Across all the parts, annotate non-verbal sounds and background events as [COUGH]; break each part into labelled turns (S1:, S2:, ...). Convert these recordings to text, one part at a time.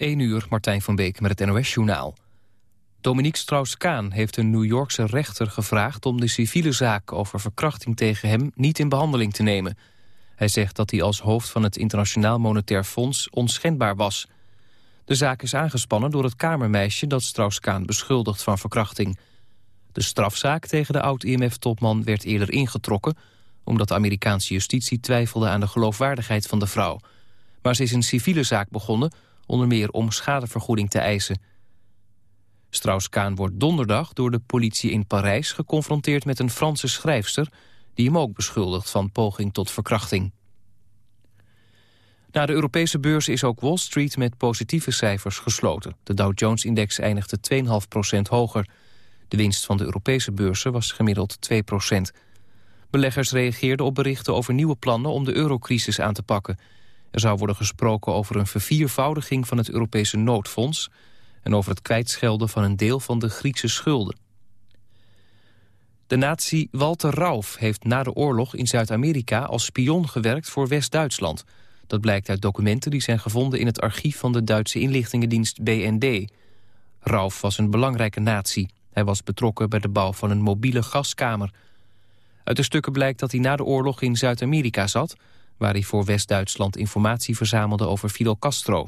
S1: 1 uur, Martijn van Beek met het NOS-journaal. Dominique Strauss-Kaan heeft een New Yorkse rechter gevraagd... om de civiele zaak over verkrachting tegen hem niet in behandeling te nemen. Hij zegt dat hij als hoofd van het Internationaal Monetair Fonds onschendbaar was. De zaak is aangespannen door het kamermeisje dat Strauss-Kaan beschuldigt van verkrachting. De strafzaak tegen de oud-IMF-topman werd eerder ingetrokken... omdat de Amerikaanse justitie twijfelde aan de geloofwaardigheid van de vrouw. Maar ze is een civiele zaak begonnen onder meer om schadevergoeding te eisen. Strauss-Kaan wordt donderdag door de politie in Parijs geconfronteerd met een Franse schrijfster... die hem ook beschuldigt van poging tot verkrachting. Na de Europese beurs is ook Wall Street met positieve cijfers gesloten. De Dow Jones-index eindigde 2,5% hoger. De winst van de Europese beurzen was gemiddeld 2% Beleggers reageerden op berichten over nieuwe plannen om de eurocrisis aan te pakken. Er zou worden gesproken over een verviervoudiging van het Europese noodfonds... en over het kwijtschelden van een deel van de Griekse schulden. De nazi Walter Rauf heeft na de oorlog in Zuid-Amerika als spion gewerkt voor West-Duitsland. Dat blijkt uit documenten die zijn gevonden in het archief van de Duitse inlichtingendienst BND. Rauf was een belangrijke nazi. Hij was betrokken bij de bouw van een mobiele gaskamer. Uit de stukken blijkt dat hij na de oorlog in Zuid-Amerika zat waar hij voor West-Duitsland informatie verzamelde over Fidel Castro.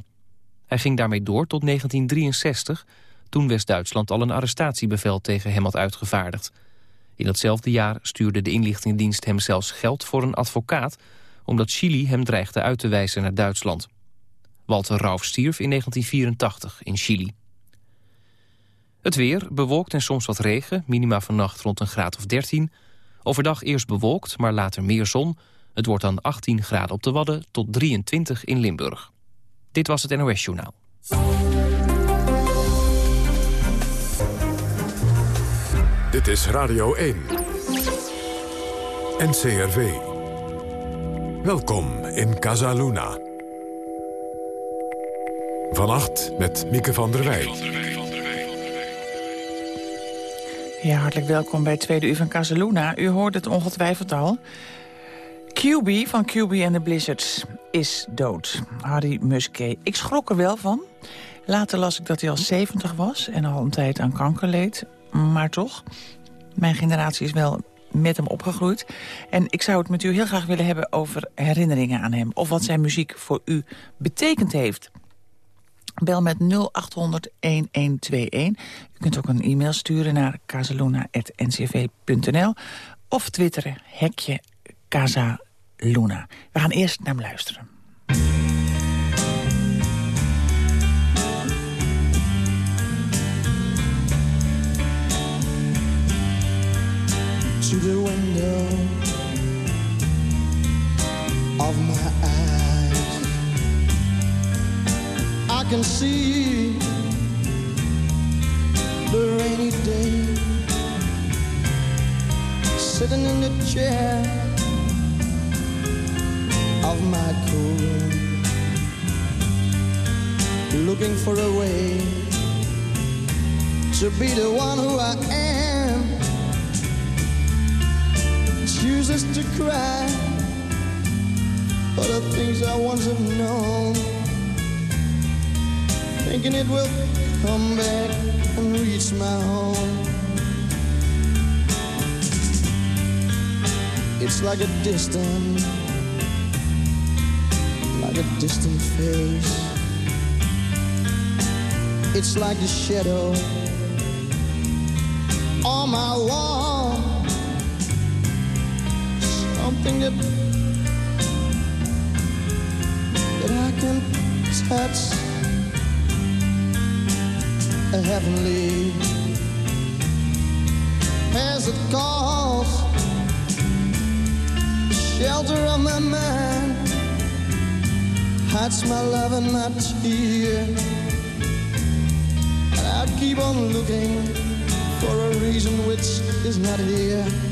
S1: Hij ging daarmee door tot 1963, toen West-Duitsland al een arrestatiebevel tegen hem had uitgevaardigd. In datzelfde jaar stuurde de inlichtingendienst hem zelfs geld voor een advocaat... omdat Chili hem dreigde uit te wijzen naar Duitsland. Walter Rauf stierf in 1984 in Chili. Het weer, bewolkt en soms wat regen, minima vannacht rond een graad of 13. Overdag eerst bewolkt, maar later meer zon... Het wordt dan 18 graden op de Wadden tot 23 in Limburg. Dit was het NOS Journaal.
S2: Dit is Radio 1. NCRV. Welkom in Casaluna. Vannacht met Mieke van der Wij.
S3: Ja, hartelijk welkom bij het tweede uur van Casaluna. U hoort het ongetwijfeld al. QB van QB en de Blizzards is dood. Harry Muskee. Ik schrok er wel van. Later las ik dat hij al 70 was en al een tijd aan kanker leed. Maar toch, mijn generatie is wel met hem opgegroeid. En ik zou het met u heel graag willen hebben over herinneringen aan hem. Of wat zijn muziek voor u betekend heeft. Bel met 0800-1121. U kunt ook een e-mail sturen naar casaluna.ncv.nl of twitteren, hekje Luna. We gaan eerst naar hem luisteren. To the window of my eyes I can see the rainy day Sitting in the chair of my cool, looking for a way to be the one who I am. Chooses to cry for the things I once have known, thinking it will come back and reach my home. It's like a distant like a distant face. It's like the shadow on my wall. Something that that I can touch. A heavenly as it calls, the shelter of my mind hides my love and my tear. And I keep on looking for a reason which is not here.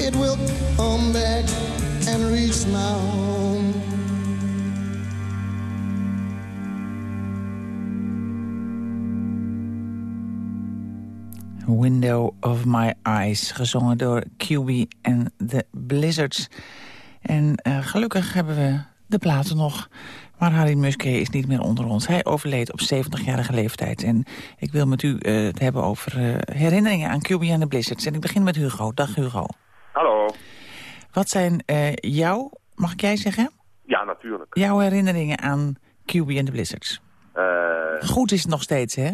S4: it will come back and reach my home.
S3: Window of My Eyes, gezongen door QB en The Blizzards. En uh, gelukkig hebben we de platen nog. Maar Harry Muske is niet meer onder ons. Hij overleed op 70-jarige leeftijd. En ik wil met u uh, het hebben over uh, herinneringen aan QB en de Blizzards. En ik begin met Hugo. Dag Hugo. Wat zijn uh, jouw, mag ik jij zeggen?
S5: Ja, natuurlijk.
S3: Jouw herinneringen aan QB en de Blizzards? Goed is het nog steeds, hè?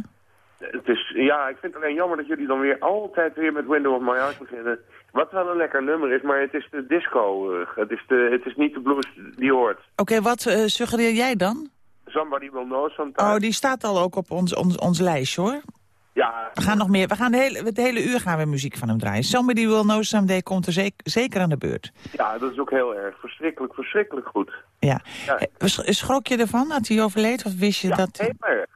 S5: Het is, ja, ik vind het alleen jammer dat jullie dan weer altijd weer met Window of My beginnen. Wat wel een lekker nummer is, maar het is de disco. Het is, de, het is niet de blues die hoort.
S3: Oké, okay, wat uh, suggereer jij dan?
S5: Somebody Will Know Sometime.
S3: Oh, die staat al ook op ons, ons, ons lijstje, hoor.
S5: Ja.
S3: We gaan nog meer. We gaan de hele, het hele uur gaan we muziek van hem draaien. Somebody Will Know Someday komt er zeker, zeker aan de beurt.
S5: Ja, dat is ook heel erg. Verschrikkelijk, verschrikkelijk goed.
S3: Ja. ja. Schrok je ervan dat hij overleed? Of wist je
S5: ja,
S3: dat...
S5: heel erg.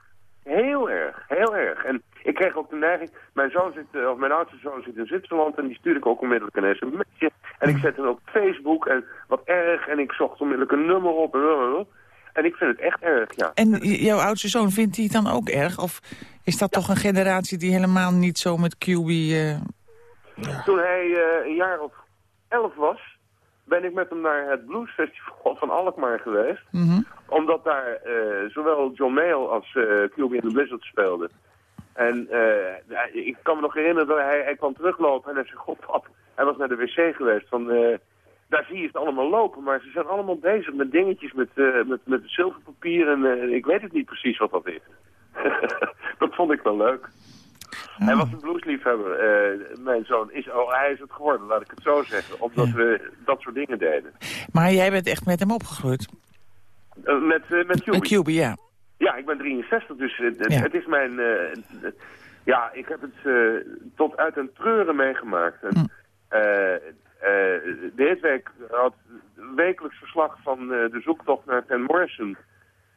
S5: Heel erg. Heel erg. En ik kreeg ook de neiging, mijn zoon zit, of mijn oudste zoon zit in Zwitserland en die stuurde ik ook onmiddellijk een sms'je. En ik zette hem op Facebook en wat erg en ik zocht onmiddellijk een nummer op en En ik vind het echt erg, ja.
S3: En jouw oudste zoon, vindt hij het dan ook erg? Of is dat ja. toch een generatie die helemaal niet zo met QB... Uh...
S5: Ja. Toen hij uh, een jaar of elf was, ben ik met hem naar het Bluesfestival van Alkmaar geweest.
S3: Mm -hmm.
S5: Omdat daar uh, zowel John Mayall als QB in de Blizzard speelden. En uh, ik kan me nog herinneren dat hij, hij kwam teruglopen en hij zei, god pap, hij was naar de wc geweest. Van, uh, daar zie je het allemaal lopen, maar ze zijn allemaal bezig met dingetjes, met, uh, met, met zilverpapier en ik weet het niet precies wat dat is. [LAUGHS] dat vond ik wel leuk. Hij was een bluesliefhebber. mijn zoon is, oh, hij is het geworden, laat ik het zo zeggen, omdat ja. we dat soort dingen deden.
S3: Maar jij bent echt met hem opgegroeid?
S5: met met QB.
S3: Met QB, ja.
S5: Ja, ik ben 63, dus het, ja. het is mijn... Uh, ja, ik heb het uh, tot uit een treuren meegemaakt. En, mm. Uh, de Hitweek had wekelijks verslag van de zoektocht naar Van Morrison...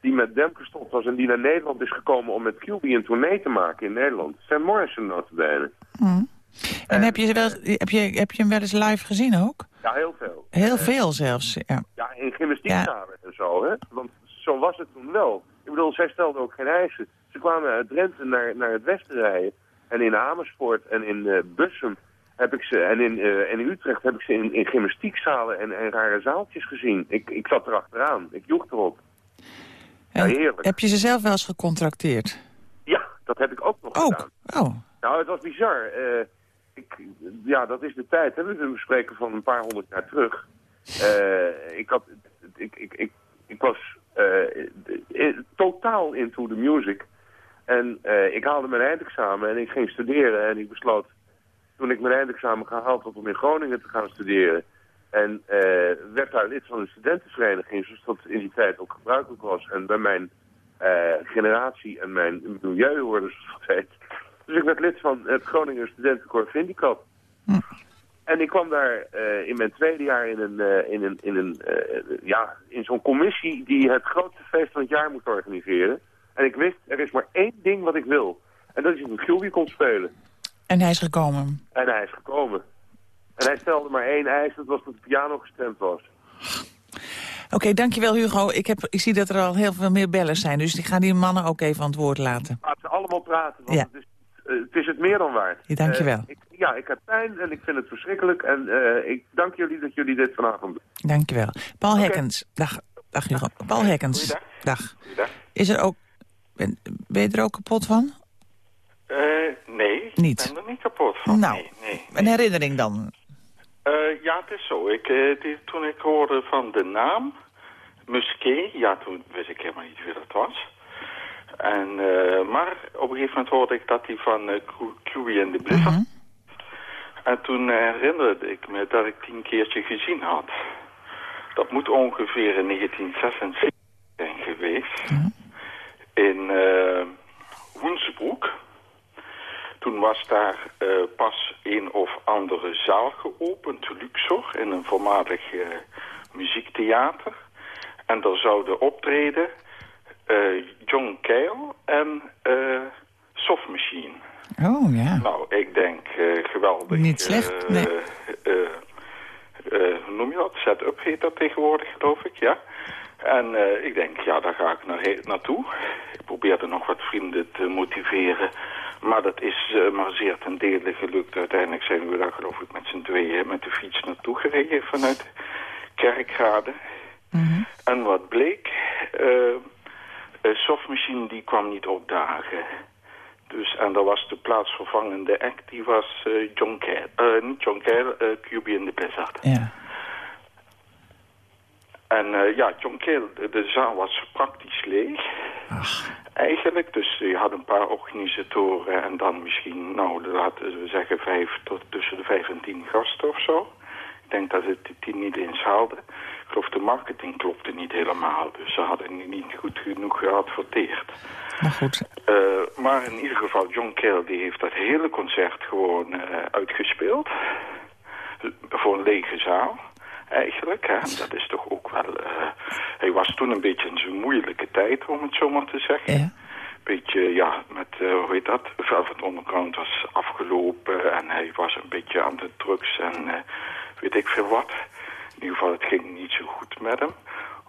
S5: die met Dem gestopt was en die naar Nederland is gekomen om met QB een tournee te maken in Nederland. Van Morrison notabene.
S3: Mm. En, en heb, je wel, heb, je, heb je hem wel eens live gezien ook?
S5: Ja, heel veel.
S3: Heel veel zelfs, ja.
S5: Ja, in gymnastiekzalen ja. en zo, hè. Want zo was het toen wel. Ik bedoel, zij stelden ook geen eisen. Ze kwamen uit Drenthe naar, naar het westen rijden. En in Amersfoort en in uh, Bussum heb ik ze, en in, uh, en in Utrecht heb ik ze in, in gymnastiekzalen en, en rare zaaltjes gezien. Ik, ik zat erachteraan. Ik joeg erop.
S3: Ja, heerlijk. Heb je ze zelf wel eens gecontracteerd?
S5: Ja, dat heb ik ook nog
S3: ook?
S5: gedaan.
S3: Oh.
S5: Nou, het was bizar. Uh, ik, ja, dat is de tijd. Hè? We bespreken van een paar honderd jaar terug. ik, had, ik, ik, ik, ik was totaal into the music. En ik haalde mijn eindexamen en ik ging studeren. En ik besloot, toen ik mijn eindexamen gehaald had om in Groningen te gaan studeren... en uh, werd daar lid van een studentenvereniging, zoals dat in die tijd ook gebruikelijk was. En bij mijn generatie en mijn milieu hoorde, heet. Dus ik werd lid van het Groningen Studentenkoor Vindicap.
S3: Hm.
S5: En ik kwam daar uh, in mijn tweede jaar in een, in een, in een ja, in zo'n commissie die het grootste feest van het jaar moet organiseren. En ik wist, er is maar één ding wat ik wil. En dat is dat een Gilby kon spelen.
S3: En hij is gekomen?
S5: En hij is gekomen. En hij stelde maar één eis, dat was dat de piano gestemd was.
S3: Oké, okay, dankjewel Hugo. Ik, heb, ik zie dat er al heel veel meer bellers zijn, dus ik ga die mannen ook even aan het woord laten.
S5: Laten ze allemaal praten, want ja. het, is, het is het meer dan waard.
S3: Ja, dankjewel.
S5: Ik, ja, ik heb pijn en ik vind het verschrikkelijk. En uh, ik dank jullie dat jullie dit vanavond doen.
S3: Dankjewel. Paul okay. Hekkens. Dag, dag Hugo. Paul Hekkens.
S5: Dag.
S3: Dag. Is er ook... Ben, ben je er ook kapot van?
S6: Uh, nee.
S3: Niet?
S6: Ik ben er niet kapot van.
S3: Nou,
S6: nee, nee,
S3: een herinnering dan?
S6: Uh, ja, het is zo. Ik, die, toen ik hoorde van de naam... Musquet, ja, toen wist ik helemaal niet wie dat was. En, maar op een gegeven moment hoorde ik dat hij van uh, QB en de Blizzard.
S3: -hmm.
S6: En toen herinnerde ik me dat ik die een keertje gezien had. Dat moet ongeveer in 1976 zijn geweest. In uh, Woensbroek. Toen was daar uh, pas een of andere zaal geopend, Luxor, in een voormalig uh, muziektheater. En daar zouden optreden uh, John Cale en Soft Machine.
S3: Oh, ja.
S6: Nou, ik denk geweldig.
S3: Niet slecht, nee.
S6: hoe noem je dat? Set-up heet dat tegenwoordig, geloof ik, ja. En ik denk, ja, daar ga ik naar, naartoe. Ik probeerde nog wat vrienden te motiveren. Maar dat is uh, maar zeer ten dele gelukt. Uiteindelijk zijn we daar geloof ik met z'n tweeën met de fiets naartoe gereden vanuit Kerkrade. Mm -hmm. En wat bleek, uh, Softmachine die kwam niet opdagen. Dus, en dat was de plaatsvervangende act, die was John Cale, niet John Cale, QB in the Blizzard.
S3: Ja.
S6: En uh, ja, John Cale, de, de, zaal was praktisch leeg.
S3: Ach.
S6: Eigenlijk, dus je had een paar organisatoren en dan misschien, nou, laten we zeggen vijf tot tussen de vijf en tien gasten of zo. Ik denk dat het die tien niet eens haalde. Ik geloof de marketing klopte niet helemaal, dus ze hadden niet goed genoeg geadverteerd.
S3: Maar goed.
S6: Uh, maar in ieder geval, John Cale die heeft dat hele concert gewoon uh, uitgespeeld. Voor een lege zaal eigenlijk. Hè. Dat is toch ook wel... Uh, hij was toen een beetje in zijn moeilijke tijd, om het zo maar te zeggen.
S3: Ja.
S6: Beetje, ja, met, uh, hoe heet dat? Velvet Underground was afgelopen en hij was een beetje aan de drugs en uh, weet ik veel wat. In ieder geval, het ging niet zo goed met hem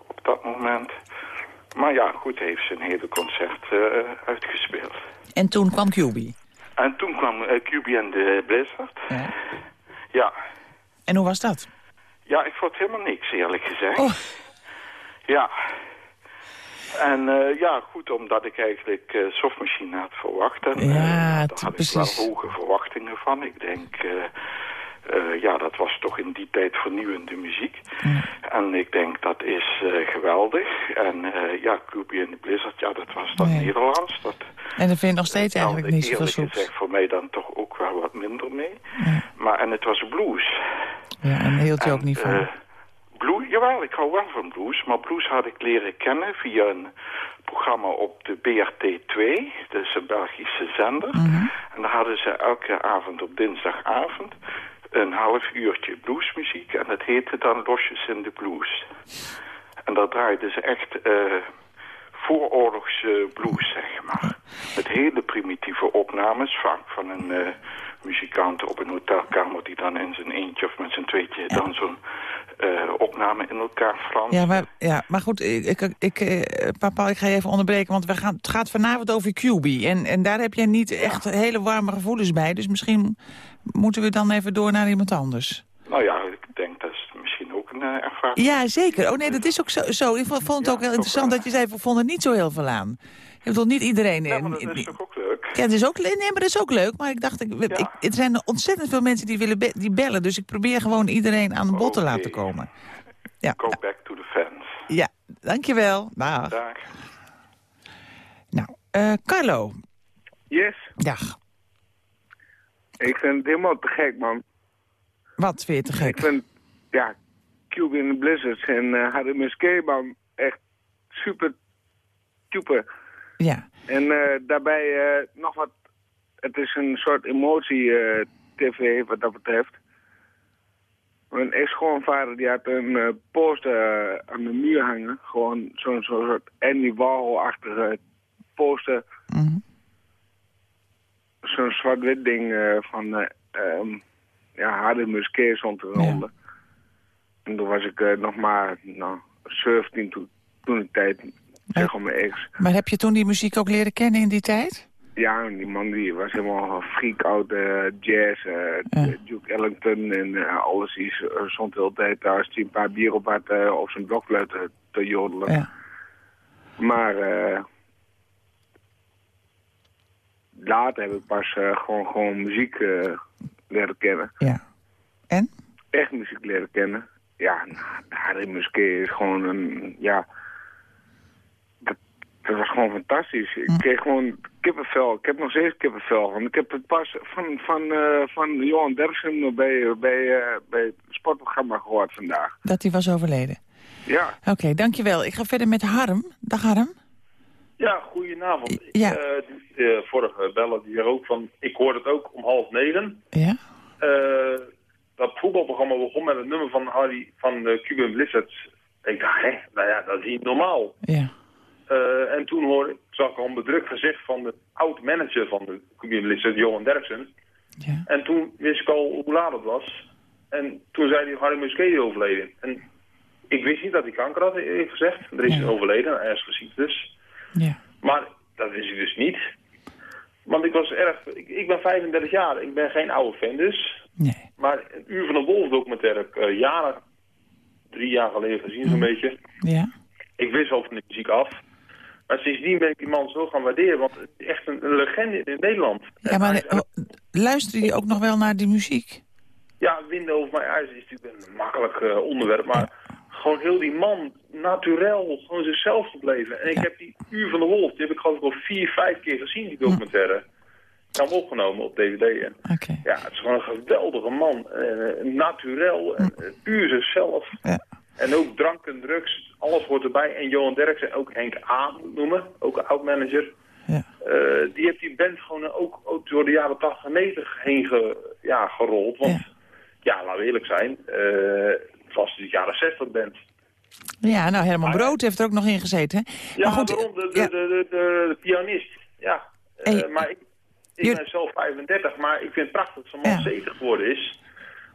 S6: op dat moment. Maar ja, goed, hij heeft zijn hele concert uitgespeeld.
S3: En toen kwam QB?
S6: En toen kwam QB en de Blizzard.
S3: Ja.
S6: ja.
S3: En hoe was dat?
S6: Ja, ik vond helemaal niks, eerlijk gezegd.
S3: Oh.
S6: Ja. En uh, ja, goed, omdat ik eigenlijk uh, softmachine had verwacht. En, uh,
S3: ja,
S6: daar had
S3: precies.
S6: ik wel hoge verwachtingen van. Ik denk, ja, dat was toch in die tijd vernieuwende muziek.
S3: Ja.
S6: En ik denk, dat is geweldig. En ja, Cubie en de Blizzard, ja, dat was dan
S3: Nee.
S6: Nederlands. Dat,
S3: En dat vind je nog steeds eigenlijk niet zoveel
S6: eerlijk
S3: soeps.
S6: gezegd voor mij dan toch ook wel wat minder mee.
S3: Ja.
S6: Maar, en het was blues.
S3: Ja, en hield je
S6: En,
S3: ook niet van.
S6: eh, blues, jawel, ik hou wel van blues. Maar blues had ik leren kennen via een programma op de BRT2. Dat is een Belgische zender.
S3: Mhm.
S6: En daar hadden ze elke avond op dinsdagavond een half uurtje bluesmuziek. En dat heette dan Losjes in de Blues. En daar draaiden ze echt eh vooroorlogse blues, zeg maar. Met hele primitieve opnames, vaak van een eh, muzikant op een hotelkamer... die dan in zijn eentje of met zijn tweetje dan zo'n eh, opname in elkaar flanst.
S3: Ja, maar, ja, maar goed, ik, ik, ik, eh, papa, ik ga je even onderbreken, want we gaan, het gaat vanavond over QB. En, en daar heb jij niet echt hele warme gevoelens bij. Dus misschien moeten we dan even door naar iemand anders.
S6: Nou ja, ik denk dat is misschien ook een eh, ervaring.
S3: Ja, zeker. Oh nee, dat is ook zo. zo. Ik vond het
S6: Ja,
S3: ook heel interessant dat je zei, we vonden niet zo heel veel aan. Ik bedoel, niet iedereen...
S6: Ja, maar dat is toch ook leuk?
S3: Ja, het is ook, nee, maar dat is ook leuk. Maar ik dacht, ik,
S6: Ja.
S3: ik, er zijn ontzettend veel mensen die willen be- die bellen. Dus ik probeer gewoon iedereen aan de bod te laten komen. Ja,
S6: Go back to the fans.
S3: ja dankjewel. Dag.
S6: Dag.
S3: Nou, eh, Carlo.
S7: Yes,
S3: Dag.
S7: ik vind het helemaal te gek, man.
S3: Wat vind je te
S7: Ik
S3: gek?
S7: vind, ja, Cube in the Blizzards en uh, Harry Musquet, man, echt super, super.
S3: Ja.
S7: En eh, daarbij eh, nog wat, het is een soort emotie-tv wat dat betreft. Mijn ex-schoonvader die had een eh, poster eh, aan de muur hangen. Gewoon zo'n zo'n soort Andy Warhol-achtige poster.
S3: Mhm.
S7: Zo'n zwart-wit ding eh, van eh ehm, ja, Hardy Musquet stond eronder. En toen was ik eh, nog maar nou, 17 toen, toen de tijd, zeg mijn ex.
S3: Maar heb je toen die muziek ook leren kennen in die tijd?
S7: Ja, die man die was helemaal freak out eh, jazz, eh, Duke Ellington en eh, alles. Die stond de hele tijd als hij een paar bier op had op zijn blokfluit te, te jodelen. Maar later heb ik pas gewoon, gewoon muziek leren kennen.
S3: ja. En?
S7: Echt muziek leren kennen. Ja, nou, Harry Musquet is gewoon een, ja... Dat, was gewoon fantastisch. Ik
S3: Hm.
S7: kreeg gewoon kippenvel. Ik heb nog steeds kippenvel. Want ik heb het pas van, van, eh, van Johan Derksen bij, bij, eh, bij het sportprogramma gehoord vandaag.
S3: Dat hij was overleden.
S7: Ja,
S3: Oké, dankjewel. Ik ga verder met Harm. Dag Harm.
S8: Ja, goedenavond.
S3: Ja.
S8: Eh, die vorige beller die zei ook van, ik hoorde het ook om half negen.
S3: Ja?
S8: Eh, dat voetbalprogramma begon met het nummer van Harry van de Cuban Blizzards. Ik dacht, hè, nou ja, dat is niet normaal.
S3: Ja.
S8: Eh, en toen hoorde ik, zag ik al een bedrukt gezicht van de oud-manager van de Blizzards, Johan Derksen.
S3: Ja.
S8: En toen wist ik al hoe laat het was. En toen zei hij, Harry Musquet is overleden. En ik wist niet dat hij kanker had, eerlijk gezegd. Er is
S3: Ja.
S8: overleden, ergens ziek dus.
S3: Ja.
S8: Maar dat wist ik dus niet. Want ik was erg... Ik, ik ben 35 jaar, ik ben geen oude fan dus.
S3: Nee.
S8: Maar een Uur van de Wolf documentaire heb ik eh, jaren, drie jaar geleden gezien zo'n beetje.
S3: Ja.
S8: Ik wist al van de muziek af. Maar sindsdien ben ik die man zo gaan waarderen, want het is echt een, legende in Nederland.
S3: Ja, maar eh, luisterde je ook nog wel naar die muziek?
S8: Ja, winden over mijn ijs is natuurlijk een makkelijk eh, onderwerp, maar gewoon heel die man, naturel, gewoon zichzelf gebleven. En ik
S3: Ja.
S8: heb die Uur van de Wolf, die heb ik geloof ik al vier, vijf keer gezien, die documentaire. Ik heb hem opgenomen op DVD. En ja, het is gewoon een geweldige man. Eh, naturel en eh, puur zichzelf.
S3: Ja.
S8: En ook drank en drugs, alles hoort erbij. En Johan Derksen, ook Henk A. moet noemen, ook oud-manager.
S3: Ja.
S8: Eh, die heeft die band gewoon ook, ook door de jaren 80 en 90 heen ge, ja, gerold. Want
S3: Ja.
S8: ja, laten we eerlijk zijn, eh het was de jaren 60 band.
S3: Ja, nou, Herman Brood heeft er ook nog in gezeten. hè?
S8: Ja,
S3: maar goed,
S8: waarom? De, de,
S3: ja.
S8: de, de, de- de pianist. Ja. Eh,
S3: Hey,
S8: maar ik, ik ben zelf 35, maar ik vind het prachtig dat zo'n man
S3: Ja.
S8: 70 geworden is.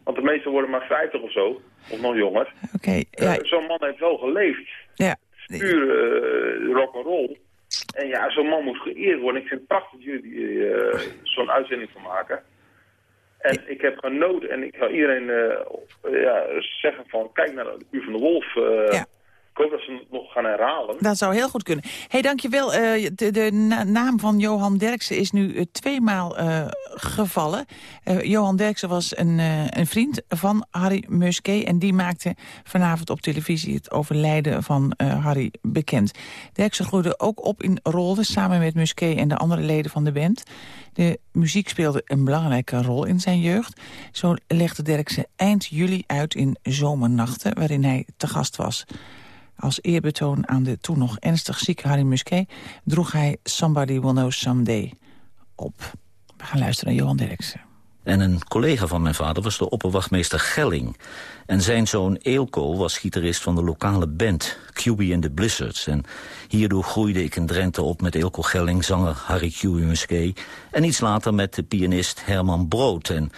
S8: Want de meesten worden maar 50 of zo, of nog jonger.
S3: Oké,
S8: Eh,
S3: ja,
S8: zo'n man heeft wel geleefd.
S3: ja.
S8: Puur uh, rock and roll. En ja, zo'n man moet geëerd worden. Ik vind het prachtig dat jullie eh, zo'n uitzending van maken. En ik heb genoten en ik ga iedereen eh, ja, zeggen van kijk naar de Uur van de Wolf. eh,
S3: Ja.
S8: Ik hoop dat ze het nog gaan herhalen.
S3: Dat zou heel goed kunnen. hey, dankjewel. Eh de de na- naam van Johan Derksen is nu eh, tweemaal eh, gevallen. Johan Derksen was een, een vriend van Harry Musquet... en die maakte vanavond op televisie het overlijden van Harry bekend. Derksen groeide ook op in Rolde samen met Musquet en de andere leden van de band. De muziek speelde een belangrijke rol in zijn jeugd. Zo legde Derksen eind juli uit in Zomernachten... waarin hij te gast was. Als eerbetoon aan de toen nog ernstig zieke Harry Musquet... droeg hij Somebody Will Know Someday op. We gaan luisteren naar Johan Derksen.
S9: En een collega van mijn vader was de opperwachtmeester Gelling. En zijn zoon Eelco was gitarist van de lokale band QB and the Blizzards. En hierdoor groeide ik in Drenthe op met Eelco Gelling, zanger Harry QB Musquet... en iets later met de pianist Herman Brood. En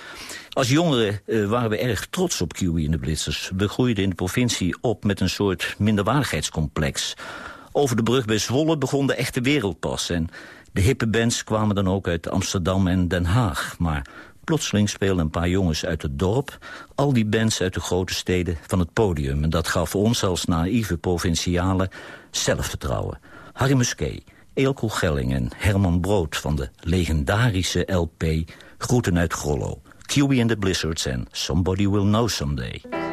S9: als jongeren eh, waren we erg trots op QB and the Blizzards. We groeiden in de provincie op met een soort minderwaardigheidscomplex. Over de brug bij Zwolle begon de echte wereld pas. En de hippe bands kwamen dan ook uit Amsterdam en Den Haag. Maar plotseling speelden een paar jongens uit het dorp... al die bands uit de grote steden van het podium. En dat gaf ons als naïeve provincialen zelfvertrouwen. Harry Musquet, Eelco Gelling en Herman Brood... van de legendarische LP Groeten uit Grollo. QB and the Blizzards en Somebody Will Know Someday.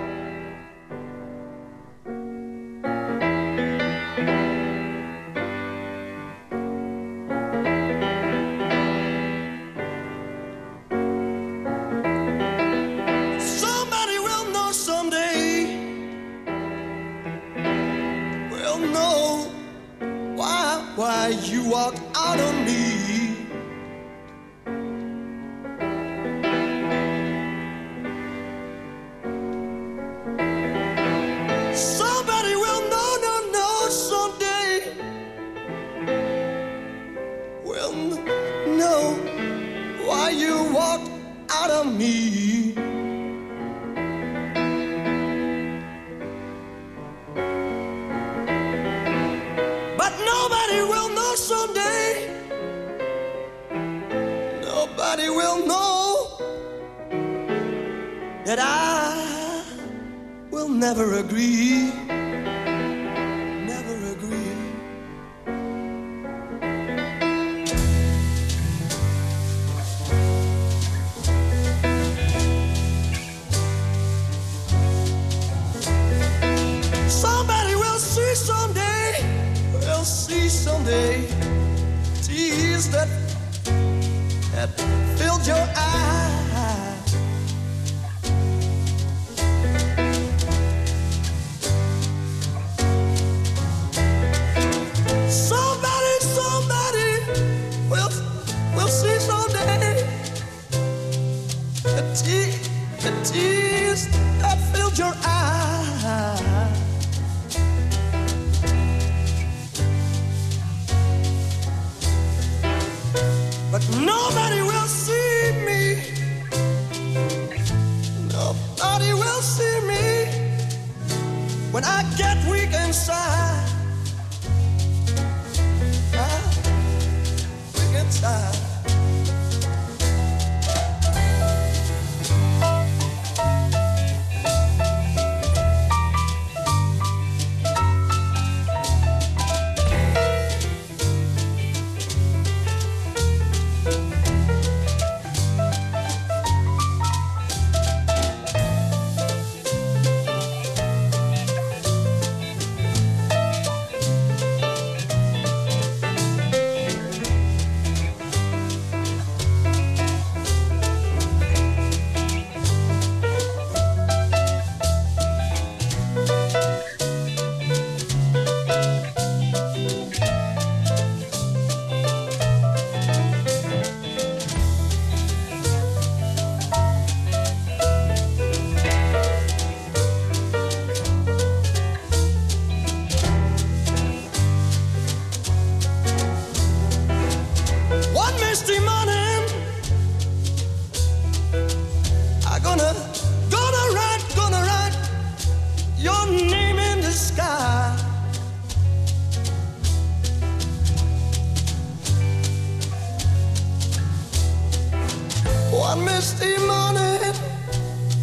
S4: One misty morning,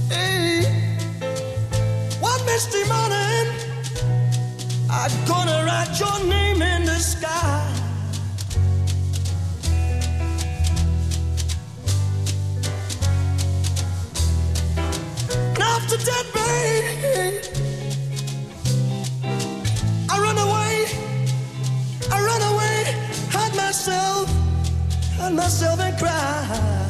S4: hey, one misty morning, I'm gonna write your name in the sky. And after that, babe. I run away, I run away, hide myself, hide myself and cry.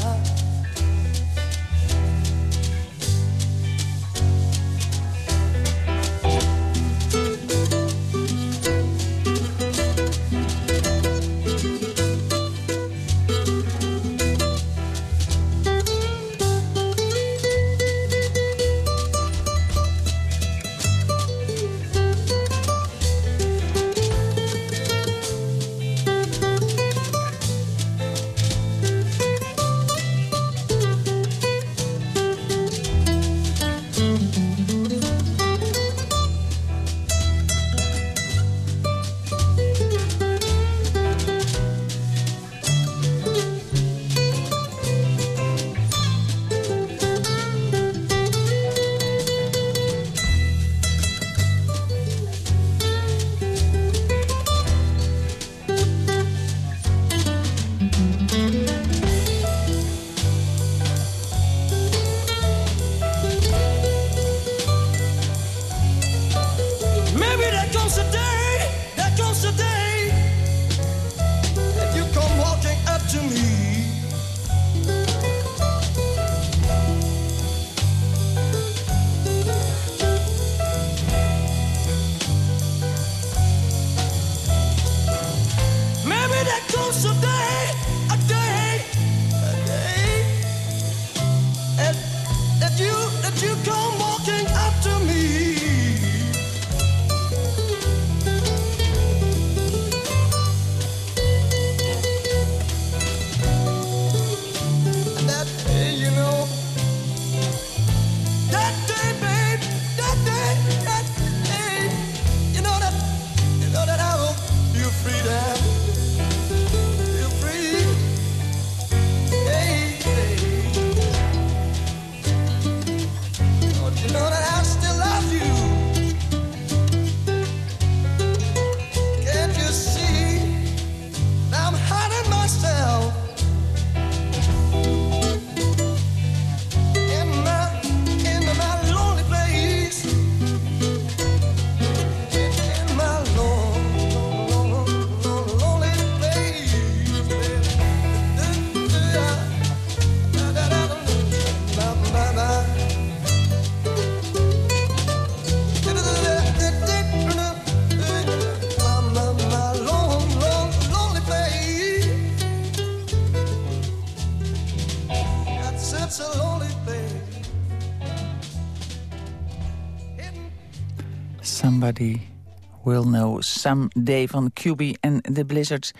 S3: Will know someday van QB en de Blizzards.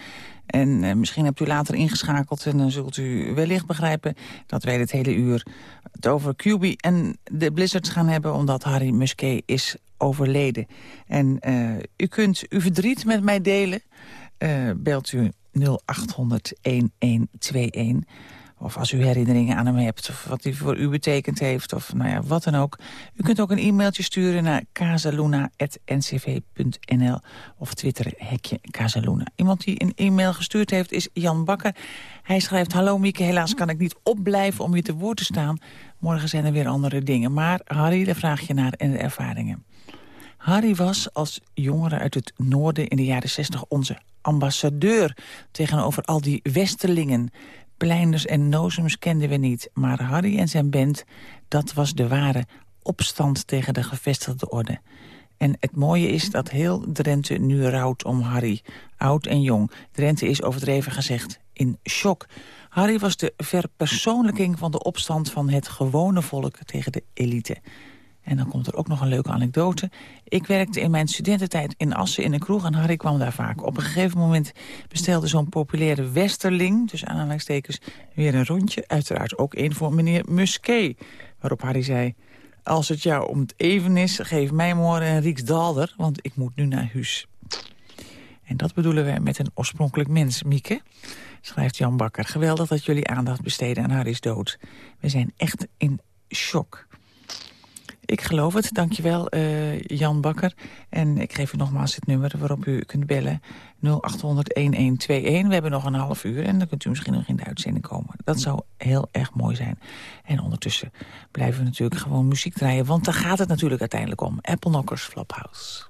S3: En eh, misschien hebt u later ingeschakeld en dan zult u wellicht begrijpen... dat wij het hele uur het over QB en de Blizzards gaan hebben... omdat Harry Musquet is overleden. En eh, u kunt uw verdriet met mij delen. Eh, belt u 0800 1121. Of als u herinneringen aan hem hebt, of wat hij voor u betekend heeft, of nou ja, wat dan ook. U kunt ook een e-mailtje sturen naar casaluna.ncv.nl of twitteren hekje Casaluna. Iemand die een e-mail gestuurd heeft is Jan Bakker. Hij schrijft, hallo Mieke, helaas kan ik niet opblijven om je te woord te staan. Morgen zijn er weer andere dingen. Maar Harry, daar vraag je naar en de ervaringen. Harry was als jongere uit het noorden in de jaren 60 onze ambassadeur... tegenover al die westerlingen. Pleinders en nozems kenden we niet, maar Harry en zijn band... dat was de ware opstand tegen de gevestigde orde. En het mooie is dat heel Drenthe nu rouwt om Harry. Oud en jong. Drenthe is overdreven gezegd in shock. Harry was de verpersoonlijking van de opstand van het gewone volk tegen de elite. En dan komt er ook nog een leuke anekdote. Ik werkte in mijn studententijd in Assen in een kroeg en Harry kwam daar vaak. Op een gegeven moment bestelde zo'n populaire westerling... dus aanhalingstekens weer een rondje. Uiteraard ook één voor meneer Musquet. Waarop Harry zei... Als het jou om het even is, geef mij morgen een Rijksdaalder... want ik moet nu naar huis. En dat bedoelen we met een oorspronkelijk mens, Mieke. Schrijft Jan Bakker. Geweldig dat jullie aandacht besteden aan Harry's dood. We zijn echt in shock. Ik geloof het, dankjewel uh, Jan Bakker. En ik geef u nogmaals het nummer waarop u kunt bellen. 0800-1121. We hebben nog een half uur en dan kunt u misschien nog in de uitzending komen. Dat zou heel erg mooi zijn. En ondertussen blijven we natuurlijk gewoon muziek draaien. Want daar gaat het natuurlijk uiteindelijk om. Apple Knockers Flophouse.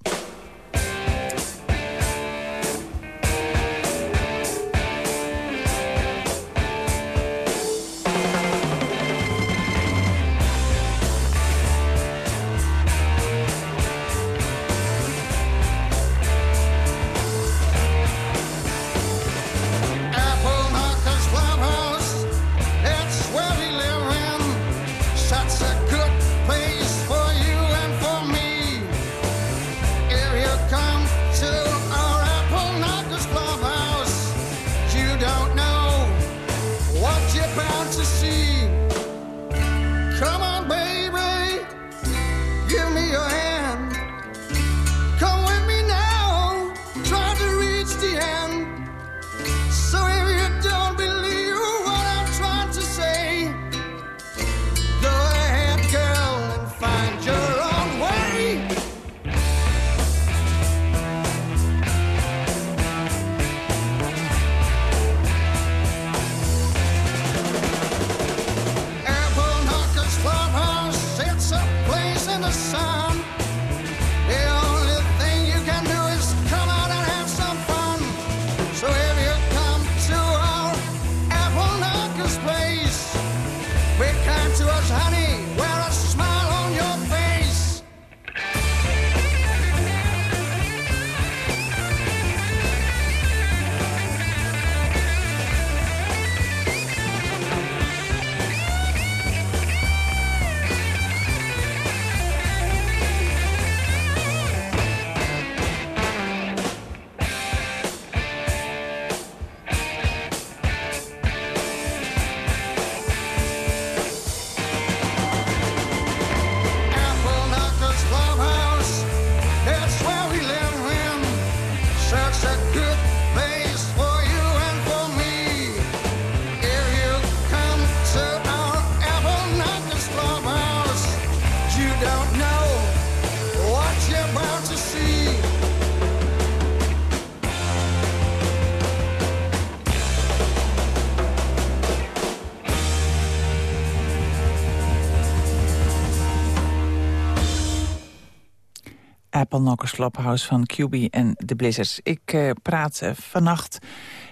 S3: Knockers Flophouse van QB en de Blizzards. Ik uh, praat uh, vannacht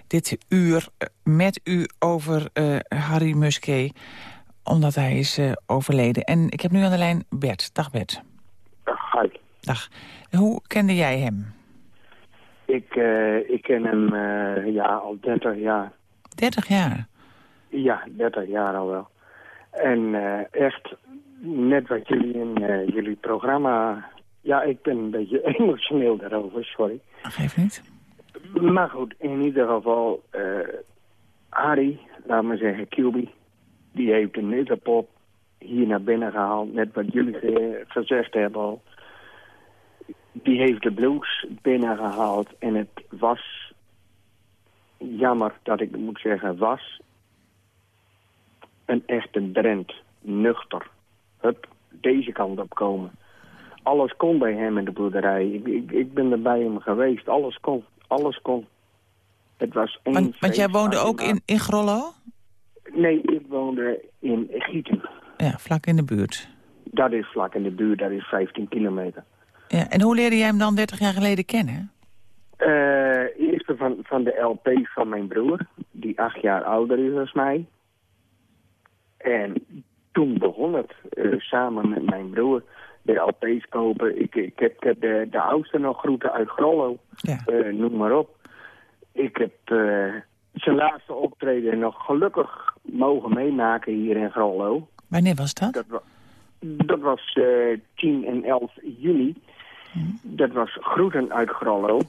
S3: dit uur uh, met u over Harry Musquet, omdat hij is overleden. En ik heb nu aan de lijn Bert. Dag Bert.
S10: Dag, hi.
S3: Dag. Hoe kende jij hem?
S10: Ik, ik ken hem ja, al 30 jaar.
S3: 30 jaar?
S10: Ja, 30 jaar al wel. En eh, echt, net wat jullie in eh, jullie programma... Ja, ik ben een beetje [LAUGHS] emotioneel daarover, sorry.
S3: Geef niet.
S10: Maar goed, in ieder geval... eh Arie, laat maar zeggen, QB... die heeft een nederpop hier naar binnen gehaald. Net wat jullie ge- gezegd hebben al. Die heeft de blues binnengehaald. En het was... Jammer dat ik moet zeggen, was... Een echte Drent. Nuchter. Hup, deze kant op komen. Alles kon bij hem in de boerderij. Ik, ik, ik ben er bij hem geweest. Alles kon. Alles kon. Het was één
S3: Want, want jij woonde ook in, in Grollo?
S10: Nee, ik woonde in Gieten.
S3: Ja, vlak in de buurt.
S10: Dat is vlak in de buurt, dat is 15 kilometer.
S3: Ja, en hoe leerde jij hem dan 30 jaar geleden kennen?
S10: Eh eerst van, van de LP van mijn broer, die acht jaar ouder is als mij. En toen begon het, eh, samen met mijn broer, de LP's kopen. Ik, ik heb, de, de oudste nog groeten uit Grollo,
S3: Ja.
S10: Eh, noem maar op. Ik heb eh, zijn laatste optreden nog gelukkig mogen meemaken hier in Grollo.
S3: Wanneer was dat?
S10: Dat, wa- dat was eh 10 en 11 juli. Dat was Groeten uit Grollo.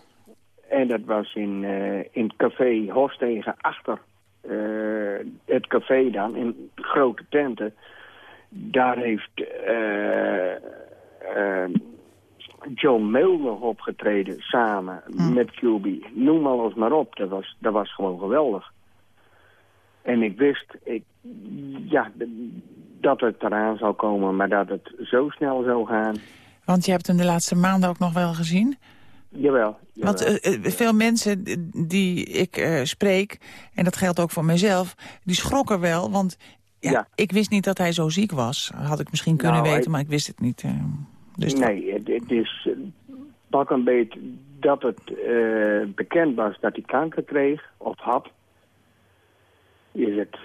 S10: En dat was in, in het café Horstegen achter het café dan, in grote tenten. Daar heeft John Mail nog opgetreden samen met QB. Noem alles maar op, dat was, dat was gewoon geweldig. En ik wist ik, ja, dat het eraan zou komen, maar dat het zo snel zou gaan.
S3: Want je hebt hem de laatste maanden ook nog wel gezien.
S10: Jawel. jawel.
S3: Want eh, eh, veel mensen die ik eh, spreek, en dat geldt ook voor mezelf... die schrokken wel, want ja,
S10: Ja.
S3: ik wist niet dat hij zo ziek was. Had ik misschien kunnen
S10: Nou,
S3: weten,
S10: hij-
S3: maar ik wist het niet. eh. dus
S10: nee, het, het is eh, pak een beetje dat het eh, bekend was dat hij kanker kreeg of had. Is het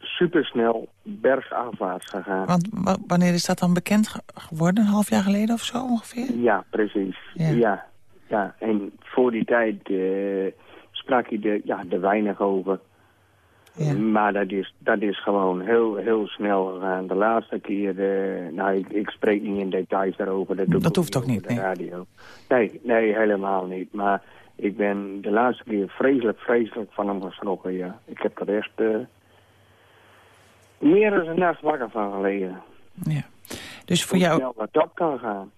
S10: supersnel bergafwaarts gegaan.
S3: Want wa- wanneer is dat dan bekend ge- geworden? Een half jaar geleden of zo ongeveer?
S10: Ja, precies.
S3: Ja.
S10: Ja. Ja, en voor die tijd sprak hij er ja, er weinig over.
S3: Ja.
S10: Maar dat is, dat is gewoon heel, heel snel gegaan. De laatste keer, eh, nou, ik, ik spreek niet in details daarover. Dat,
S3: Dat hoeft ook
S10: niet
S3: nee.
S10: radio. Nee, nee, helemaal niet. Maar ik ben de laatste keer vreselijk, vreselijk van hem geschrokken, ja. Ik heb er echt eh, meer dan een nacht wakker van gelegen.
S3: Ja. Dus voor
S10: Hoe
S3: jou,
S10: snel dat dat kan gaan.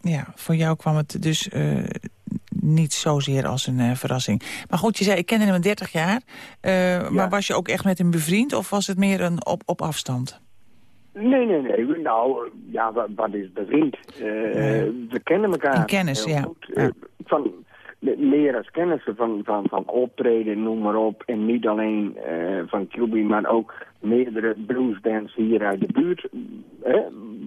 S3: ja, voor jou kwam het dus eh, niet zozeer als een eh, verrassing. Maar goed, je zei, ik kende hem 30 jaar. eh, Maar was je ook echt met hem bevriend of was het meer een op, op afstand?
S10: Nee, nee, nee. Nou, ja, wat, wat is bevriend? Eh, We kennen elkaar.
S3: In kennis, ja.
S10: Van, meer als kennissen van, van, van optreden, noem maar op. En niet alleen van QB, maar ook meerdere bluesbands hier uit de buurt. eh,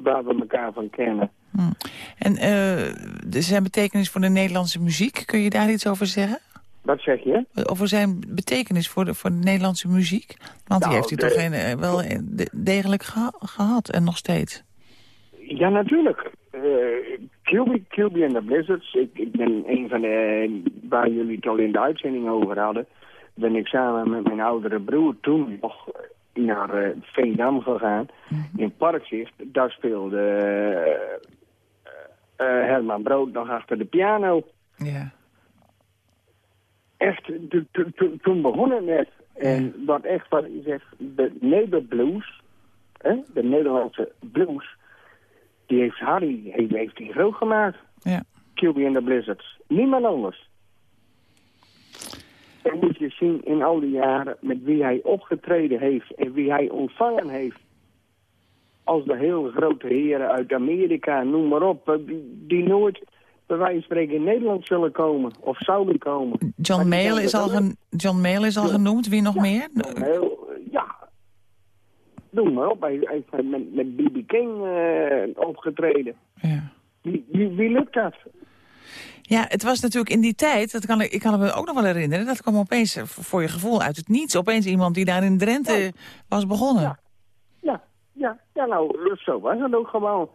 S10: waar we elkaar van kennen.
S3: Hm. En eh, zijn betekenis voor de Nederlandse muziek, kun je daar iets over zeggen?
S10: Wat zeg je?
S3: Over zijn betekenis voor de, voor de Nederlandse muziek? Want die
S10: Nou,
S3: heeft
S10: de-
S3: toch een, eh, wel de- degelijk geha- gehad en nog steeds.
S10: Ja, natuurlijk. QB, QB en de Blizzards. Ik, ik ben een van de, waar jullie het al in de uitzending over hadden, ben ik samen met mijn oudere broer toen nog naar Veendam gegaan. In Parkzicht, daar speelde Herman Brood nog achter de piano.
S3: Ja.
S10: Echt, to- to- to- toen begon het net. En wat echt wat je zegt, de Nederblues, hè, de Nederlandse blues, die heeft Harry heeft, heeft die groot gemaakt.
S3: Ja.
S10: QB en de Blizzards. Niemand anders. En moet je zien in al die jaren met wie hij opgetreden heeft en wie hij ontvangen heeft. Als de heel grote heren uit Amerika, noem maar op, eh, die, nooit bij wijze van spreken in Nederland zullen komen of zouden komen.
S3: John
S10: zijn
S3: is al, gen- John is al genoemd. Wie nog meer?
S10: Heel, eh, ja, noem maar op. Hij heeft met, met B.B. King eh, opgetreden.
S3: Ja.
S10: Wie, wie, wie lukt dat?
S3: Ja, het was natuurlijk in die tijd, dat kan ik, ik kan me ook nog wel herinneren... dat kwam opeens, voor je gevoel, uit het niets. Opeens iemand die daar in Drenthe was begonnen.
S10: Ja. Ja, ja, nou, zo was het ook gewoon.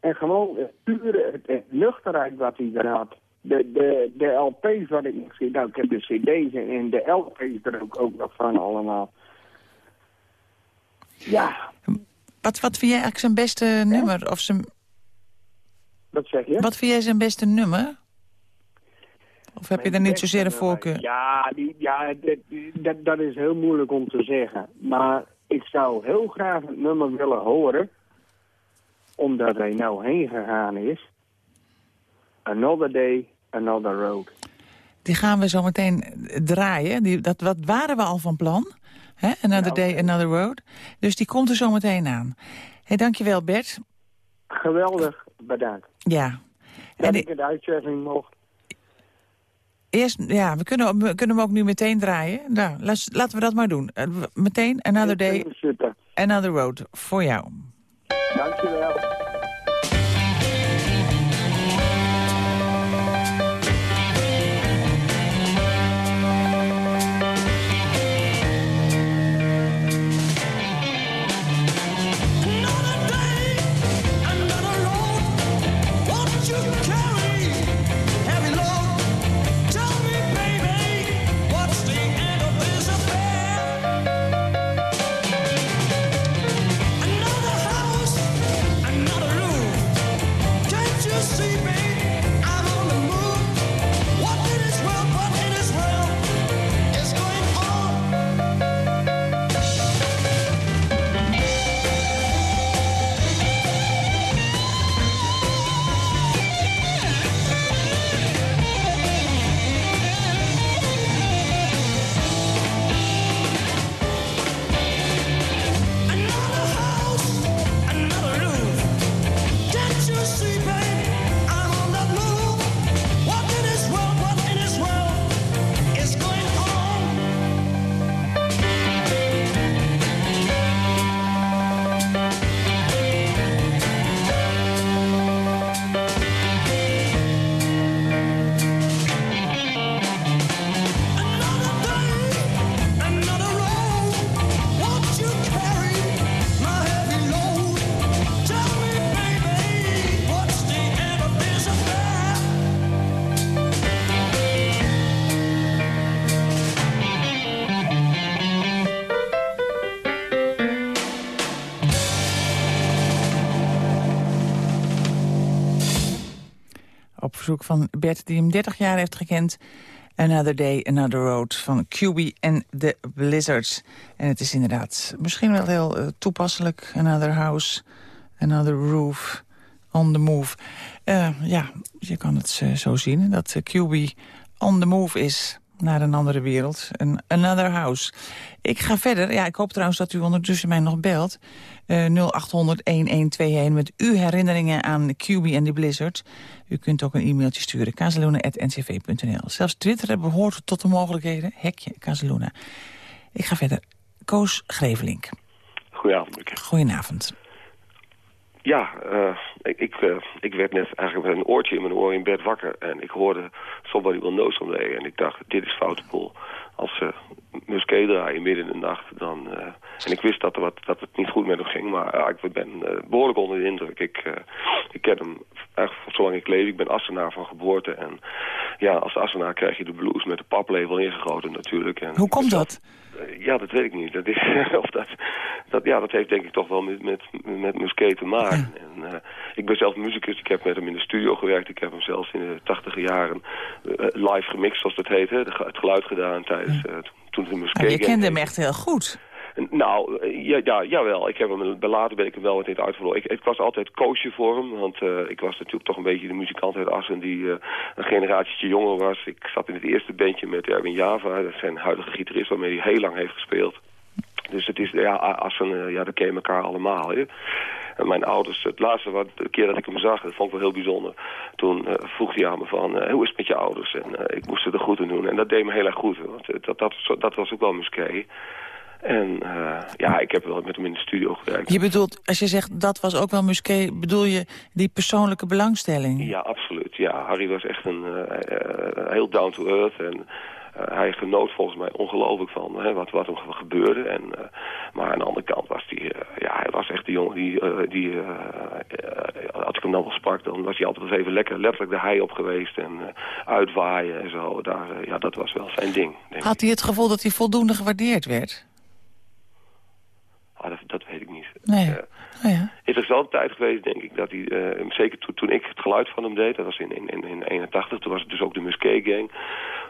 S10: En gewoon het pure, het, het nuchterheid wat hij er had. De, de, de LP's wat ik nog zie, nou, ik heb de cd's en, de LP's er ook, ook nog van allemaal. Ja,
S3: Wat, wat vind jij eigenlijk zijn beste nummer? Of zijn,
S10: wat zeg je?
S3: wat vind jij zijn beste nummer? Of heb je daar niet zozeer een voorkeur?
S10: Ja, die, ja dat, dat is heel moeilijk om te zeggen. Maar ik zou heel graag het nummer willen horen, omdat hij nou heen gegaan is. Another Day, Another Road.
S3: Die gaan we zo meteen draaien. Die, dat, wat waren we al van plan? Hè? Another
S10: Nou,
S3: Day, Another Road. Dus die komt er zo meteen aan. Hey, dankjewel Bert.
S10: Geweldig, bedankt.
S3: Ja.
S10: Dat
S3: En
S10: ik de uitzending mocht.
S3: Eerst, ja, we kunnen, we kunnen hem ook nu meteen draaien. Nou, laten we dat maar doen. Eh, meteen Another Day. Another Road voor jou.
S10: Dankjewel.
S3: Van Bert, die hem 30 jaar heeft gekend. Another Day, Another Road van QB en The Blizzards. En het is inderdaad misschien wel heel eh, toepasselijk. Another House, Another Roof, On the Move. Eh, ja, je kan het eh, zo zien dat QB on the move is naar een andere wereld. Een another house. Ik ga verder. Ja, ik hoop trouwens dat u ondertussen mij nog belt. Eh 0800-1121 met uw herinneringen aan QB en de Blizzard. U kunt ook een e-mailtje sturen. kazeluna.ncv.nl Zelfs Twitter behoort tot de mogelijkheden. Hekje Kazeluna. Ik ga verder. Koos Grevelink.
S11: Goedenavond, Mieke.
S3: Goedenavond.
S11: Ja, eh, ik, ik, eh, ik werd net eigenlijk met een oortje in mijn oor in bed wakker. En ik hoorde Somebody Will Know Someday. En ik dacht, dit is foute boel. Als ze Musquet draaien midden in de nacht, dan... en ik wist dat, er wat, dat het niet goed met hem ging. Maar ja, ik ben eh, behoorlijk onder de indruk. Ik, eh, ik ken hem eigenlijk zolang ik leef. Ik ben Assenaar van geboorte. En ja, als Assenaar krijg je de blues met de paplepel ingegoten natuurlijk. En
S3: Hoe komt dat?
S11: Eh, Ja, dat weet ik niet. Dat, is, [LAUGHS] of dat, dat, ja, dat heeft denk ik toch wel met, met, met Musquet te maken. En, ik ben zelf muzikus. Ik heb met hem in de studio gewerkt. Ik heb hem zelfs in de tachtige jaren live gemixt, zoals dat heet. Hè, het geluid gedaan tijdens eh, toen de Musquet
S3: Nou, je kende hem echt heel goed.
S11: Nou, eh, ja, ja, jawel. Ik heb hem, later ben ik hem wel wat in het uitverloren. Ik, ik was altijd coachje voor hem, want eh, ik was natuurlijk toch een beetje de muzikant uit Assen die eh, een generatietje jonger was. Ik zat in het eerste bandje met Erwin Java, dat zijn huidige gitarist waarmee hij heel lang heeft gespeeld. Dus het is, ja, Assen, ja, dat ken je elkaar allemaal. Hè? En mijn ouders, het laatste wat, de keer dat ik hem zag, dat vond ik wel heel bijzonder. Toen vroeg hij aan me van, hoe is het met je ouders? En ik moest er de groeten doen. En dat deed me heel erg goed, want dat, dat, dat was ook wel Musquet. En eh, ja, ik heb wel met hem in de studio gewerkt.
S3: Je bedoelt, als je zegt dat was ook wel Musquet... bedoel je die persoonlijke belangstelling?
S11: Ja, absoluut. Ja, Harry was echt een eh, eh, heel down to earth en eh, hij genoot volgens mij ongelooflijk van hè, wat, wat hem ge- gebeurde. En, maar aan de andere kant was hij, ja, hij was echt die jongen die, die als ik hem dan wel sprak, dan was hij altijd wel even lekker letterlijk de hei op geweest en uitwaaien en zo. Daar, ja, dat was wel zijn ding.
S3: Had hij het gevoel dat hij voldoende gewaardeerd werd?
S11: Ah, dat, dat weet ik
S3: Nee.
S11: Eh,
S3: Oh ja.
S11: het is wel een tijd geweest, denk ik, dat hij, eh, zeker toen, toen ik het geluid van hem deed, dat was in, in, in, in 81, toen was het dus ook de Musquet Gang.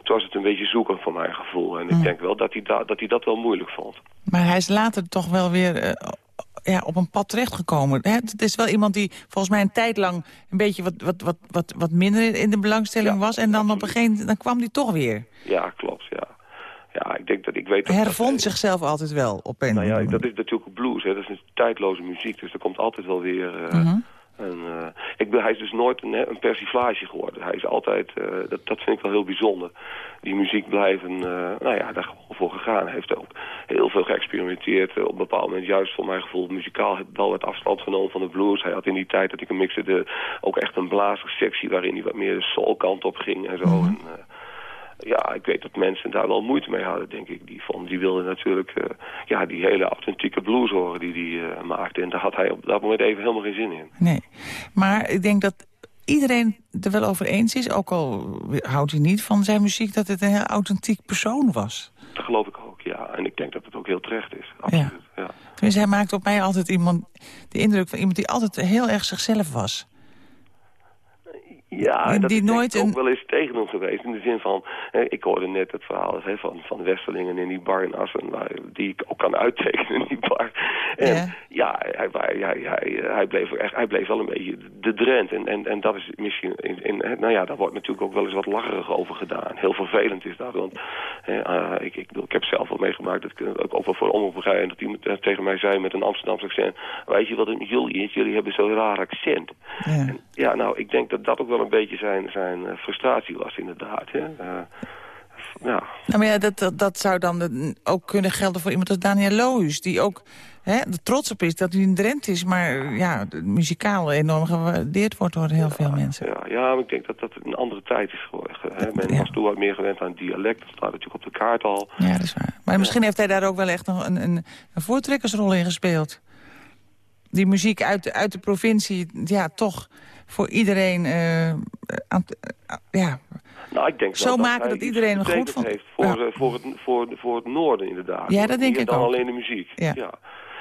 S11: Toen was het een beetje zoeken voor mijn gevoel. En ik denk wel dat hij, da, dat hij dat wel moeilijk vond.
S3: Maar hij is later toch wel weer eh, ja, op een pad terechtgekomen. Hè, Het is wel iemand die volgens mij een tijd lang een beetje wat, wat, wat, wat, wat minder in de belangstelling
S11: Ja,
S3: was. En dan op een gegeven moment dan kwam hij toch weer.
S11: Ja, klopt, ja. Ja, ik denk dat ik weet...
S3: Hij
S11: dat-
S3: hervond zichzelf altijd wel op een
S11: Nou ja, dat is natuurlijk blues, hè. dat is een tijdloze muziek, dus er komt altijd wel weer... eh,
S3: Mhm.
S11: een, eh, ik ben, hij is dus nooit een, een persiflage geworden. Hij is altijd, eh, dat, dat vind ik wel heel bijzonder. Die muziek blijven, eh, nou ja, daar gewoon voor gegaan. Hij heeft ook heel veel geëxperimenteerd. op een bepaald moment, juist voor mijn gevoel, muzikaal wel wat afstand genomen van de blues. Hij had in die tijd dat ik hem mixte de, ook echt een blazerssectie waarin hij wat meer de soulkant op ging en zo. En, eh, ja, ik weet dat mensen daar wel moeite mee hadden, denk ik. Die, vonden, die wilden natuurlijk eh, ja, die hele authentieke blues horen die hij eh, maakte. En daar had hij op dat moment even helemaal geen zin in.
S3: Nee. Maar ik denk dat iedereen er wel over eens is, ook al houdt hij niet van zijn muziek, dat het een heel authentiek persoon was.
S11: Dat geloof ik ook, ja. En ik denk dat het ook heel terecht is. Absoluut, ja.
S3: Tenminste, hij maakt op mij altijd iemand, de indruk van iemand die altijd heel erg zichzelf was.
S11: Ja,
S3: Die
S11: dat is denk
S3: nooit
S11: ook
S3: een-
S11: wel eens tegen hem geweest. In de zin van, hè, ik hoorde net het verhaal hè, van, van Westerlingen in die bar in Assen, waar, die ik ook kan [LAUGHS] uittekenen in die bar. En
S3: Ja.
S11: ja, hij, hij, hij, hij, hij, bleef, echt, hij bleef wel een beetje de Drent. En, en, en dat is misschien, in, in, nou ja, daar wordt natuurlijk ook wel eens wat lacherig over gedaan. Heel vervelend is dat, want hè, eh, ik, ik, ik heb zelf wel meegemaakt, dat ik ook, ook wel voor en dat iemand eh, tegen mij zei met een Amsterdamse accent, weet je wat jullie is? Jullie hebben zo'n raar accent.
S3: Ja.
S11: Ja, nou, ik denk dat dat ook wel een beetje zijn, zijn eh, frustratie was, inderdaad. Hè? Eh, ja.
S3: Nou, maar ja, dat, dat, dat zou dan ook kunnen gelden voor iemand als Daniel Lohuis... die ook hè, er trots op is dat hij een Drent is... maar ja, de- muzikaal enorm gewaardeerd wordt door heel veel mensen.
S11: Ja, ja, maar ik denk dat dat een andere tijd is geworden. Hè? Men was toen wat meer gewend aan dialect. Dat staat natuurlijk op de kaart al.
S3: Ja, dat is waar. Maar misschien heeft hij daar ook wel echt nog een, een, een voortrekkersrol in gespeeld. Die muziek uit, uit de provincie, ja, toch voor iedereen... eh, aan, eh, ja,
S11: Nou, ik denk
S3: Zo maken dat iedereen er goed van-
S11: heeft voor,
S3: Ja.
S11: eh, voor, het, voor, voor het noorden, inderdaad.
S3: Ja, dat denk
S11: Meer
S3: ik
S11: dan
S3: ook.
S11: alleen de muziek.
S3: Ja.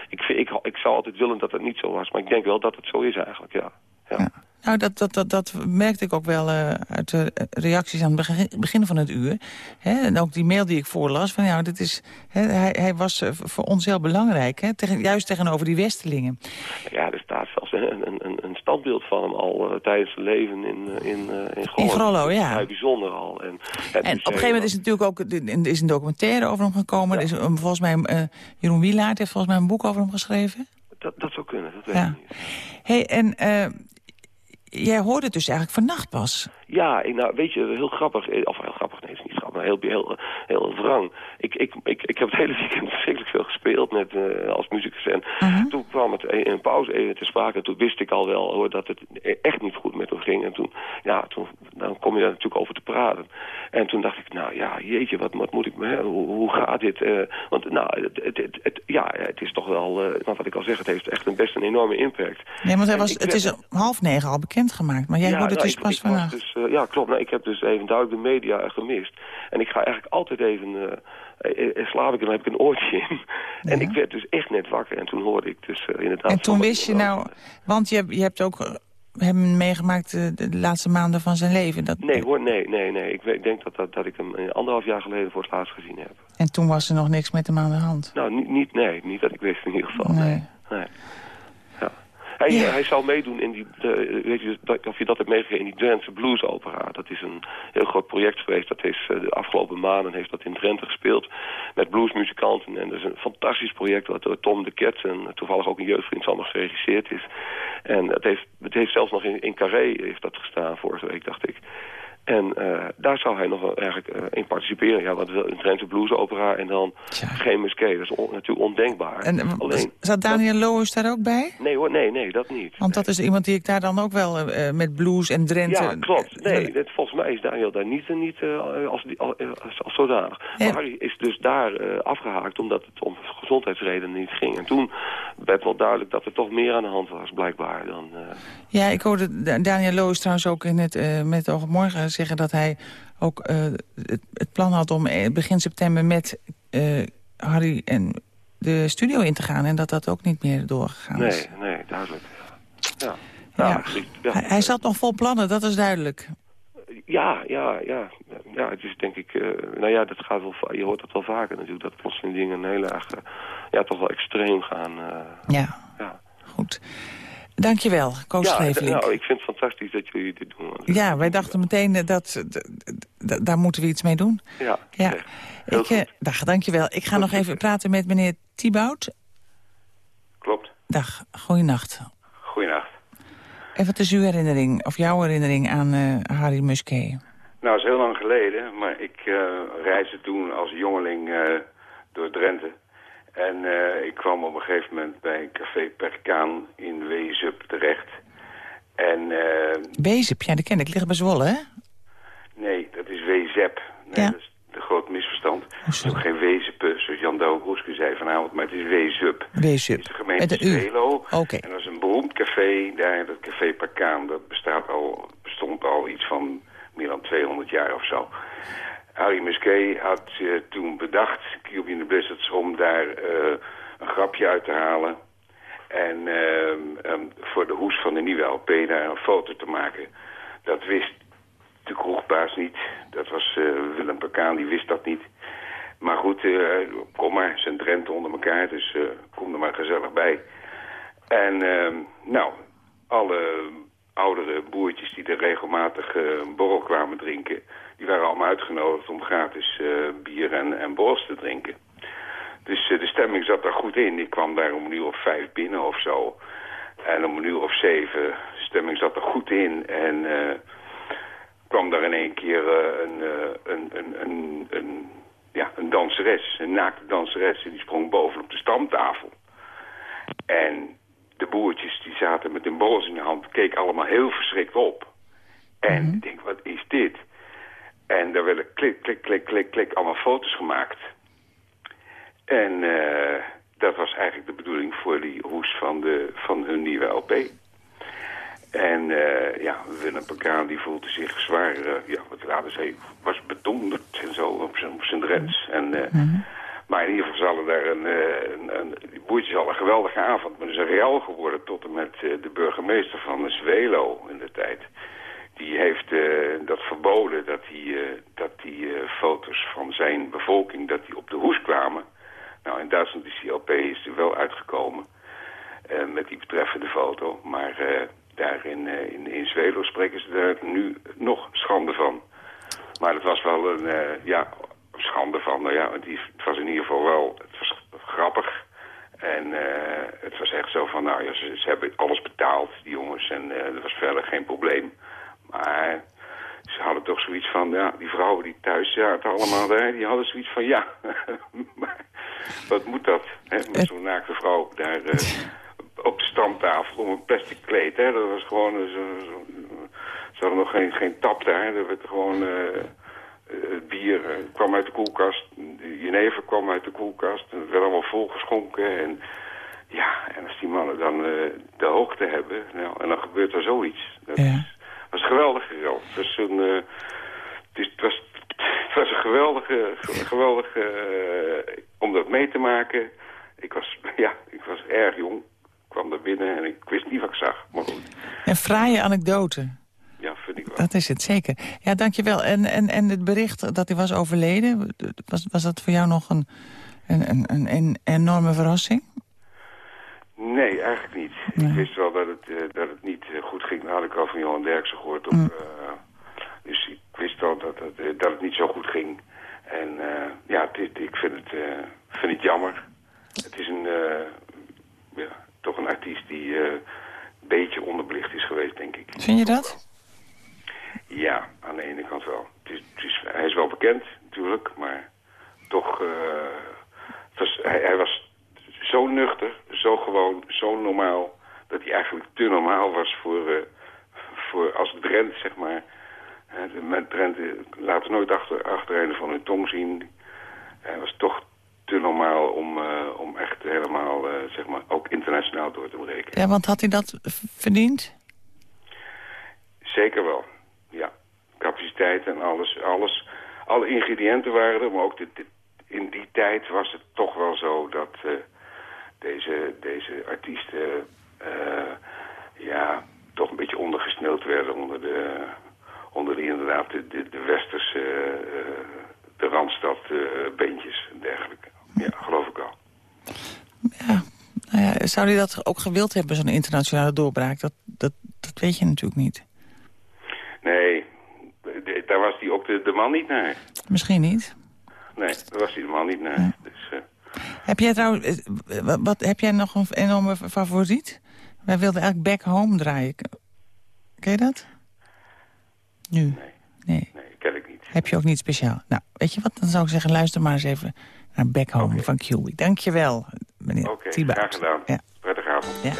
S11: Ik, vind, ik, ik zou altijd willen dat het niet zo was. Maar ik denk wel dat het zo is eigenlijk, ja. ja.
S3: Nou, dat, dat, dat, dat merkte ik ook wel uit de reacties aan het begin, van het uur. Hè? En ook die mail die ik voorlas. Van, ja, dit is, hè, hij, hij was voor ons heel belangrijk. Hè? Tegen, juist tegenover die Westelingen.
S11: Ja, er staat zelfs een, een, een, een standbeeld van hem al eh, tijdens zijn leven in, eh, in, eh, in Grollo.
S3: In Grollo, ja.
S11: Bijzonder al. En,
S3: En op een gegeven moment is natuurlijk ook er is een documentaire over hem gekomen. Er is, volgens mij, Jeroen Wielaert heeft volgens mij een boek over hem geschreven.
S11: Dat, dat zou kunnen, dat weet
S3: Ja.
S11: ik niet.
S3: hey, en jij hoorde het dus eigenlijk vannacht pas.
S11: Ja, nou, weet je, heel grappig. Of heel grappig, nee, het is niet grappig, maar heel, heel, heel wrang. Ik, ik, ik, ik heb het hele weekend [LAUGHS] verschrikkelijk veel gespeeld met, eh, als muzikus. En toen kwam het in een pauze even te sprake. En toen wist ik al wel hoor, dat het echt niet goed met hem ging. En toen, ja, toen dan kom je daar natuurlijk over te praten. En toen dacht ik, nou ja, jeetje, wat, wat moet ik me, hè, hoe, hoe gaat dit? eh, want nou, het, het, het, het- ja, het is toch wel, eh, want wat ik al zeg, het heeft echt een, best een enorme impact.
S3: Nee, want hij was, het is om half negen al bekendgemaakt. Maar jij
S11: ja,
S3: hoorde het
S11: nou,
S3: dus pas vannacht.
S11: Dus, ja, klopt. Nou, ik heb dus even duidelijk de media gemist. En ik ga eigenlijk altijd even... eh, eh, slaap ik en dan heb ik een oortje in. En ik werd dus echt net wakker. En toen hoorde ik dus eh, inderdaad...
S3: En toen wist je nou, want je, hebt- je hebt ook hem meegemaakt de laatste maanden van zijn leven. Dat,
S11: Nee hoor, nee, nee, nee. Ik weet- denk dat, dat, dat ik hem anderhalf jaar geleden voor het laatst gezien heb.
S3: En toen was er nog niks met hem aan de hand.
S11: Nou, niet, niet nee, niet dat ik wist in ieder geval.
S3: Nee.
S11: Nee. Hij,
S3: Ja.
S11: hij zou meedoen in die, de, weet je, dat- of je dat hebt meegegeven, in die Drentse Blues Opera. Dat is een heel groot project geweest. Dat is eh, de afgelopen maanden heeft dat in Drenthe gespeeld met bluesmuzikanten. En dat is een fantastisch project wat door Tom de Ket en toevallig ook een jeugdvriend allemaal geregisseerd is. En het heeft, het heeft zelfs nog in, in Carré heeft dat gestaan vorige week, dacht ik. En eh, daar zou hij nog wel eigenlijk eh, in participeren. Ja, wat wil een Drentse bluesopera en dan geen musket. Dat is on- natuurlijk ondenkbaar.
S3: En eh,
S11: Alleen,
S3: zat Daniel Loos daar ook bij?
S11: nee hoor, nee, nee, dat niet.
S3: Want dat is iemand die ik daar dan ook wel met blues en Drenthe...
S11: Ja, klopt. Nee, dit, volgens mij is Daniel daar niet, niet als, als, als, zodanig.
S3: Ja.
S11: Maar Harry is dus daar eh, afgehaakt omdat het om gezondheidsredenen niet ging. En toen werd wel duidelijk dat er toch meer aan de hand was, blijkbaar. Dan,
S3: Ja, ik hoorde Da- Daniel Loos trouwens ook in het, met oog morgen zeggen... dat hij ook eh, het, het plan had om eh, begin september met eh, Harry en de studio in te gaan... en dat dat ook niet meer doorgegaan is.
S11: Nee, nee, duidelijk. Ja.
S3: Ja.
S11: Ja, ik- ja.
S3: Hij, hij zat nog vol plannen, dat is duidelijk.
S11: Ja, ja, ja. Ja, het is denk ik... nou ja, dat gaat wel, je hoort dat wel vaker natuurlijk. Dat plotseling dingen heel erg... ja, toch wel extreem gaan.
S3: Ja,
S11: ja.
S3: goed. Dankjewel, Koos
S11: ja, nou, ik vind het fantastisch dat jullie dit doen. want-
S3: Ja, wij dachten meteen eh, dat... daar moeten we iets mee doen.
S11: Ja,
S3: Ja. Ik, eh, dag, dankjewel. Ik ga nog even praten met meneer Thibaut.
S12: Klopt.
S3: Dag, goeienacht.
S12: Goeienacht.
S3: En wat is uw herinnering, of jouw herinnering aan eh, Harry Musquet?
S12: Nou, dat is heel lang geleden, maar ik eh, reisde toen als jongeling door Drenthe. En eh, ik kwam op een gegeven moment bij Café Perkaan in Weezup terecht. En eh,
S3: Bezep, ja, dat ken ik. Ligt bij Zwolle, hè?
S12: nee, dat is Weezep. Nee,
S3: Ja.
S12: dat is een groot misverstand. het is ook geen Wezepe, zoals Jan Douw Roeske zei vanavond, maar het is Weezup.
S3: Weezup.
S12: Het is de gemeente
S3: U.
S12: Zwelo.
S3: Oké.
S12: En dat is een beroemd café, daar, dat Café Parkaan. Dat bestaat al, bestond al iets van meer dan 200 jaar of zo. Harry Musquet had eh, toen bedacht, Cube in the Blizzards, om daar eh, een grapje uit te halen. En ehm, ehm, voor de hoes van de nieuwe LP daar een foto te maken. Dat wist de kroegbaas niet. Dat was eh, Willem Parkaan, die wist dat niet. Maar goed, kom maar, zijn Drenthe onder elkaar, dus kom er maar gezellig bij. En ehm, nou, alle oudere boertjes die er regelmatig eh, borrel kwamen drinken... die waren allemaal uitgenodigd om gratis eh, bier en, en borrels te drinken. Dus eh, de stemming zat er goed in. Ik kwam daar om een uur of vijf binnen of zo. En om een uur of zeven, de stemming zat er goed in. En kwam daar in één keer een, een, een, een, een, ja, een danseres, een naakte danseres. En die sprong boven op de stamtafel. En de boertjes die zaten met hun borrels in de hand, keken allemaal heel verschrikt op. En ik denk, wat is dit? En daar werden klik, klik, klik, klik, klik allemaal foto's gemaakt. En eh, dat was eigenlijk de bedoeling voor die hoes van, de, van hun nieuwe LP. En eh, ja, Willem Pakaan die voelde zich zwaar, eh, ja, wat laten ze was bedonderd en zo op zijn, op zijn drens. En, eh, Maar in ieder geval zal daar een, eh, een, een, al een geweldige avond. Maar het is een real geworden tot en met eh, de burgemeester van Zwelo in de tijd. Die heeft eh, dat verboden dat die, dat die foto's van zijn bevolking dat die op de hoes kwamen. Nou, in Duitsland is die LP is er wel uitgekomen met die betreffende foto. Maar eh, daar in, in, Zwelo spreken ze daar nu nog schande van. Maar het was wel een, ja, schande van, nou ja, het, is- het was in ieder geval wel, het was grappig. En eh, het was echt zo van, nou ja, ze, ze hebben alles betaald, die jongens, en eh er was verder geen probleem. Maar ze hadden toch zoiets van, ja, die vrouwen die thuis zaten allemaal daar, die hadden zoiets van, ja, [LAUGHS] maar wat moet dat? Hè, met zo'n naakte vrouw daar eh, op de stamtafel om een plastic kleed, hè, dat was gewoon, eh, zo, zo, ze hadden nog geen, geen tap daar, er werd gewoon... bier eh, kwam uit de koelkast, jenever kwam uit de koelkast. En het werd allemaal volgeschonken. En ja, en als die mannen dan eh, de hoogte hebben, nou, en dan gebeurt er zoiets. Dat
S3: Ja.
S12: was een geweldige rel. Het was een, eh, het, was, het was een geweldige, ge- geweldige om dat mee te maken. Ik was, [LAUGHS] ja, ik was erg jong. Ik kwam daar binnen en ik wist niet wat ik zag. Maar goed,
S3: Een fraaie anekdote.
S12: ja, vind ik wel.
S3: Dat is het, zeker. Ja, dankjewel. En, en, en het bericht dat hij was overleden, was, was dat voor jou nog een, een, een, enorme verrassing?
S12: Nee, eigenlijk niet. Ik wist wel dat het, eh, dat het niet eh, goed ging. Dat had ik al van Johan Derksen gehoord. Op, eh, dus ik wist wel dat het, eh, dat het niet zo goed ging. En ja, is- ik vind het, vind het jammer. Het is een, ja, toch een artiest die een beetje onderbelicht is geweest, denk ik.
S3: Vind je dat?
S12: Ja, aan de ene kant wel. Het is, het is, hij is wel bekend, natuurlijk, maar toch... eh, het was, hij, hij was zo nuchter, zo gewoon, zo normaal... dat hij eigenlijk te normaal was voor, eh, voor als Drent, zeg maar. Met Drenthe laten nooit achter, achterijden van hun tong zien. Hij was toch te normaal om, eh, om echt helemaal, eh, zeg maar, ook internationaal door te breken.
S3: Ja, want had hij dat verdiend?
S12: Zeker wel, ja. Capaciteit en alles, alles. Alle ingrediënten waren er, maar ook in die tijd was het toch wel zo dat, eh, deze, deze artiesten eh, ja, toch een beetje ondergesneeuwd werden onder de, onder de inderdaad de, de, de westerse, eh, de Randstad beentjes en dergelijke. Ja, geloof ik al.
S3: Nou ja, zou hij dat ook gewild hebben, zo'n internationale doorbraak? Dat, dat, dat weet je natuurlijk niet.
S12: Nee, daar was hij ook de, de man niet naar.
S3: Misschien niet.
S12: Nee, daar was hij de man niet naar. Dus, eh,
S3: Heb jij trouwens, eh, wat, wat- heb jij nog een enorme favoriet? Wij wilden eigenlijk Back Home draaien. Ken je dat? Nu? Nee.
S12: nee, ken ik niet.
S3: Heb je ook niet speciaal? Nou, weet je wat? Dan zou ik zeggen, luister maar eens even naar Back Home van QB. Dankjewel, meneer
S12: Oké,
S3: Thibaut.
S12: graag gedaan.
S3: Ja.
S12: Prettige avond.
S3: Ja.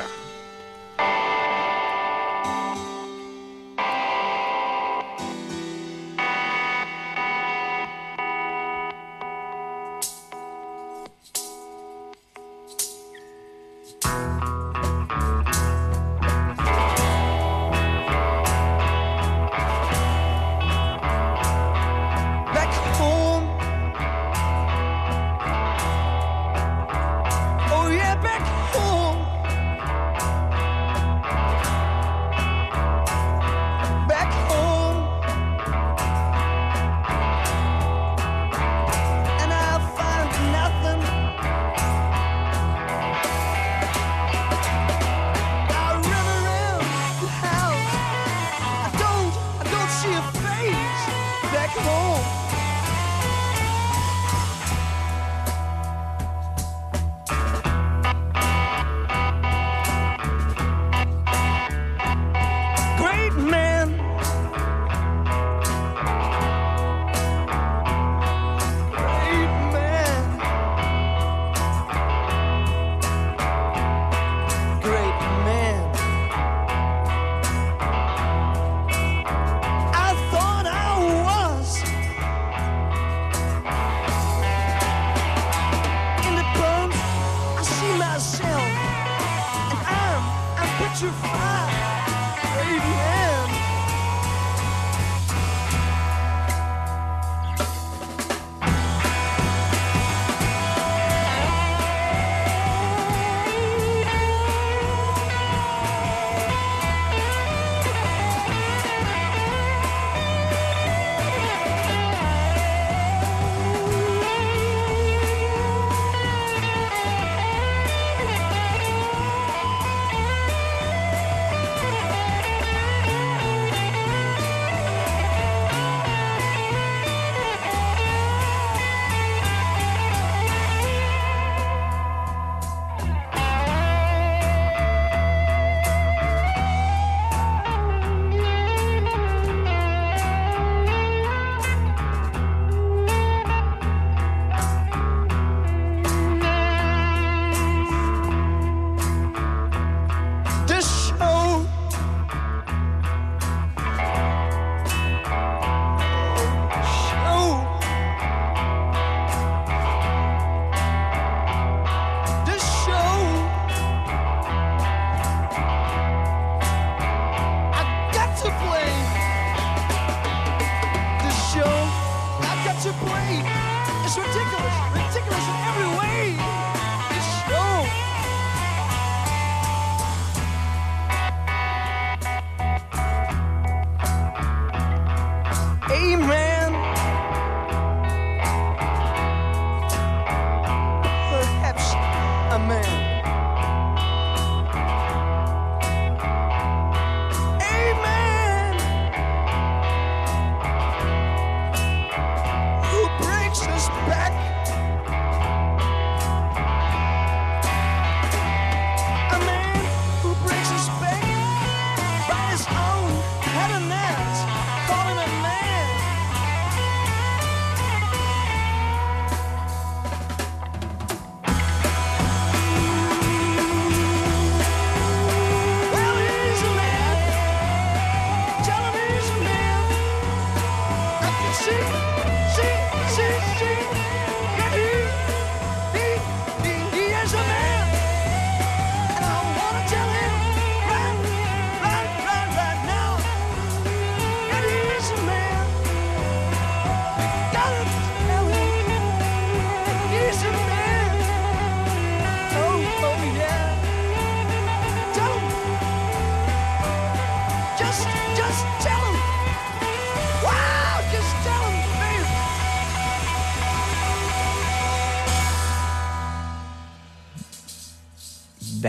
S4: Ridiculous.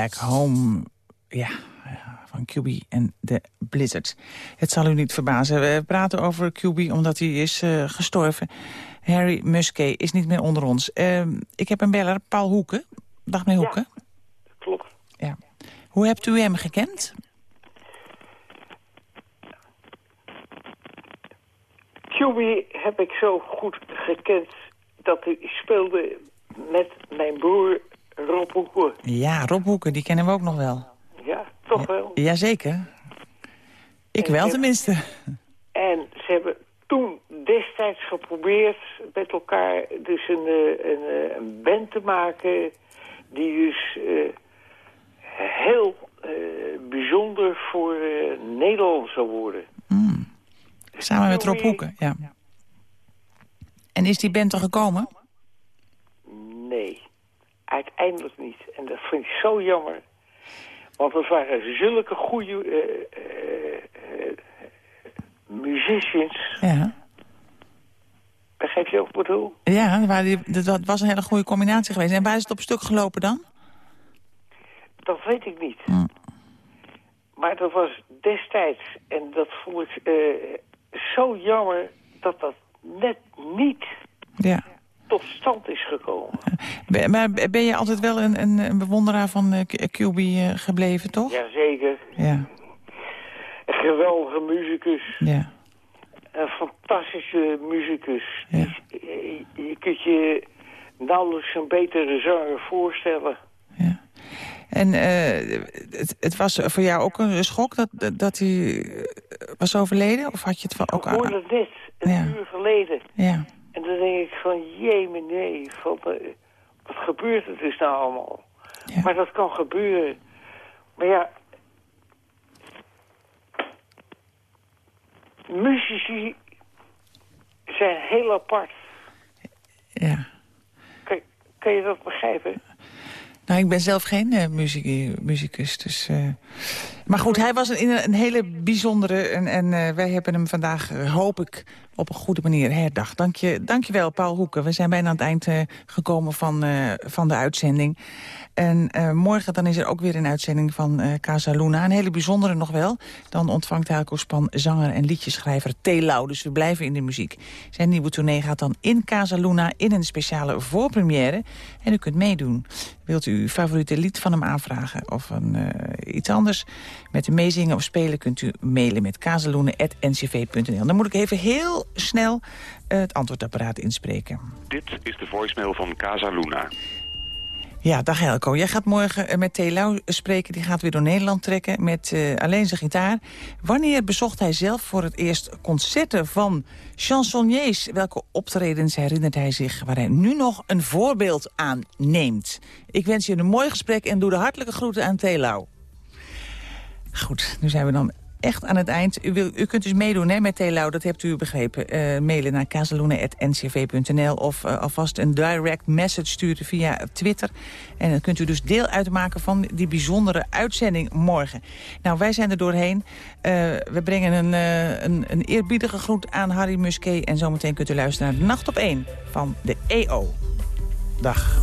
S4: Back
S3: Home. Ja, van QB en de Blizzards. Het zal u niet verbazen. We praten over QB omdat hij is uh, gestorven. Harry Musquet is niet meer onder ons. Uh, ik heb een beller, Paul Hoeken. Dag meneer Hoeken.
S13: Ja, klopt.
S3: Ja. Hoe hebt u hem gekend?
S13: QB heb ik zo goed gekend dat hij speelde met mijn broer Rob Hoeken.
S3: Ja, Rob Hoeken, die kennen we ook nog wel.
S13: Ja, toch wel?
S3: Ja, jazeker. Ik en wel tenminste.
S13: En ze hebben toen destijds geprobeerd met elkaar dus een, een, een band te maken... die dus uh, heel uh, bijzonder voor uh, Nederland zou worden.
S3: Mm. Samen met Rob Hoeken, ja. En is die band er gekomen?
S13: Nee, uiteindelijk niet. En dat vind ik zo jammer. Want het waren zulke goede uh, musicians.
S3: Ja.
S13: Begrijp je ook wat ik bedoel?
S3: Ja, dat was een hele goede combinatie geweest. En waar is het op stuk gelopen dan?
S13: Dat weet ik niet.
S3: Mm.
S13: Maar dat was destijds, en dat vond ik zo jammer dat dat net niet
S3: ja.
S13: Tot stand is gekomen. [LAUGHS]
S3: Maar ben je altijd wel een, een, een bewonderaar van uh, QB uh, gebleven, toch?
S13: Jazeker.
S3: Ja.
S13: Een geweldige muzikus.
S3: Ja.
S13: Een fantastische muzikus.
S3: Ja.
S13: Je, je kunt je nauwelijks een betere zanger voorstellen.
S3: Ja. En uh, het, het, was voor jou ook een schok dat, dat hij was overleden? Of had je het van ook
S13: Ik hoorde het net, een
S3: ja.
S13: uur geleden.
S3: Ja.
S13: En dan denk ik van, jee nee, van, wat gebeurt er dus nou allemaal?
S3: Ja.
S13: Maar dat kan gebeuren. Maar ja, muzici zijn heel apart.
S3: Ja.
S13: Kan, kan je dat begrijpen?
S3: Nou, ik ben zelf geen uh, muziek, muzikus, dus... Uh... Maar goed, hij was een, een hele bijzondere... en, en uh, wij hebben hem vandaag, hoop ik, op een goede manier herdacht. Dank je, dank je wel, Paul Hoeken. We zijn bijna aan het eind gekomen van, van de uitzending. En morgen dan is er ook weer een uitzending van Casa Luna. Een hele bijzondere nog wel. Dan ontvangt Helco Span zanger en liedjeschrijver Telau. Dus we blijven in de muziek. Zijn nieuwe tournee gaat dan in Casa Luna in een speciale voorpremière. En u kunt meedoen. Wilt u uw favoriete lied van hem aanvragen of een, iets anders met meezingen of spelen... kunt u mailen met kazeloenen.ncv.nl. Dan moet ik even heel snel uh, het antwoordapparaat inspreken.
S14: Dit is de voicemail van Casa Luna.
S3: Ja, dag Helco. Jij gaat morgen met Telau spreken. Die gaat weer door Nederland trekken met uh, alleen zijn gitaar. Wanneer bezocht hij zelf voor het eerst concerten van chansonniers? Welke optredens herinnert hij zich waar hij nu nog een voorbeeld aan neemt? Ik wens je een mooi gesprek en doe de hartelijke groeten aan Telau. Goed, nu zijn we dan echt aan het eind. U, wil, u kunt dus meedoen hè, met Telau, dat hebt u begrepen. Uh, mailen naar kazeloenen.ncv.nl of uh, alvast een direct message sturen via Twitter. En dan kunt u dus deel uitmaken van die bijzondere uitzending morgen. Nou, wij zijn er doorheen. Uh, we brengen een, een, een eerbiedige groet aan Harry Musquet. En zometeen kunt u luisteren naar de Nacht op 1 van de EO. Dag.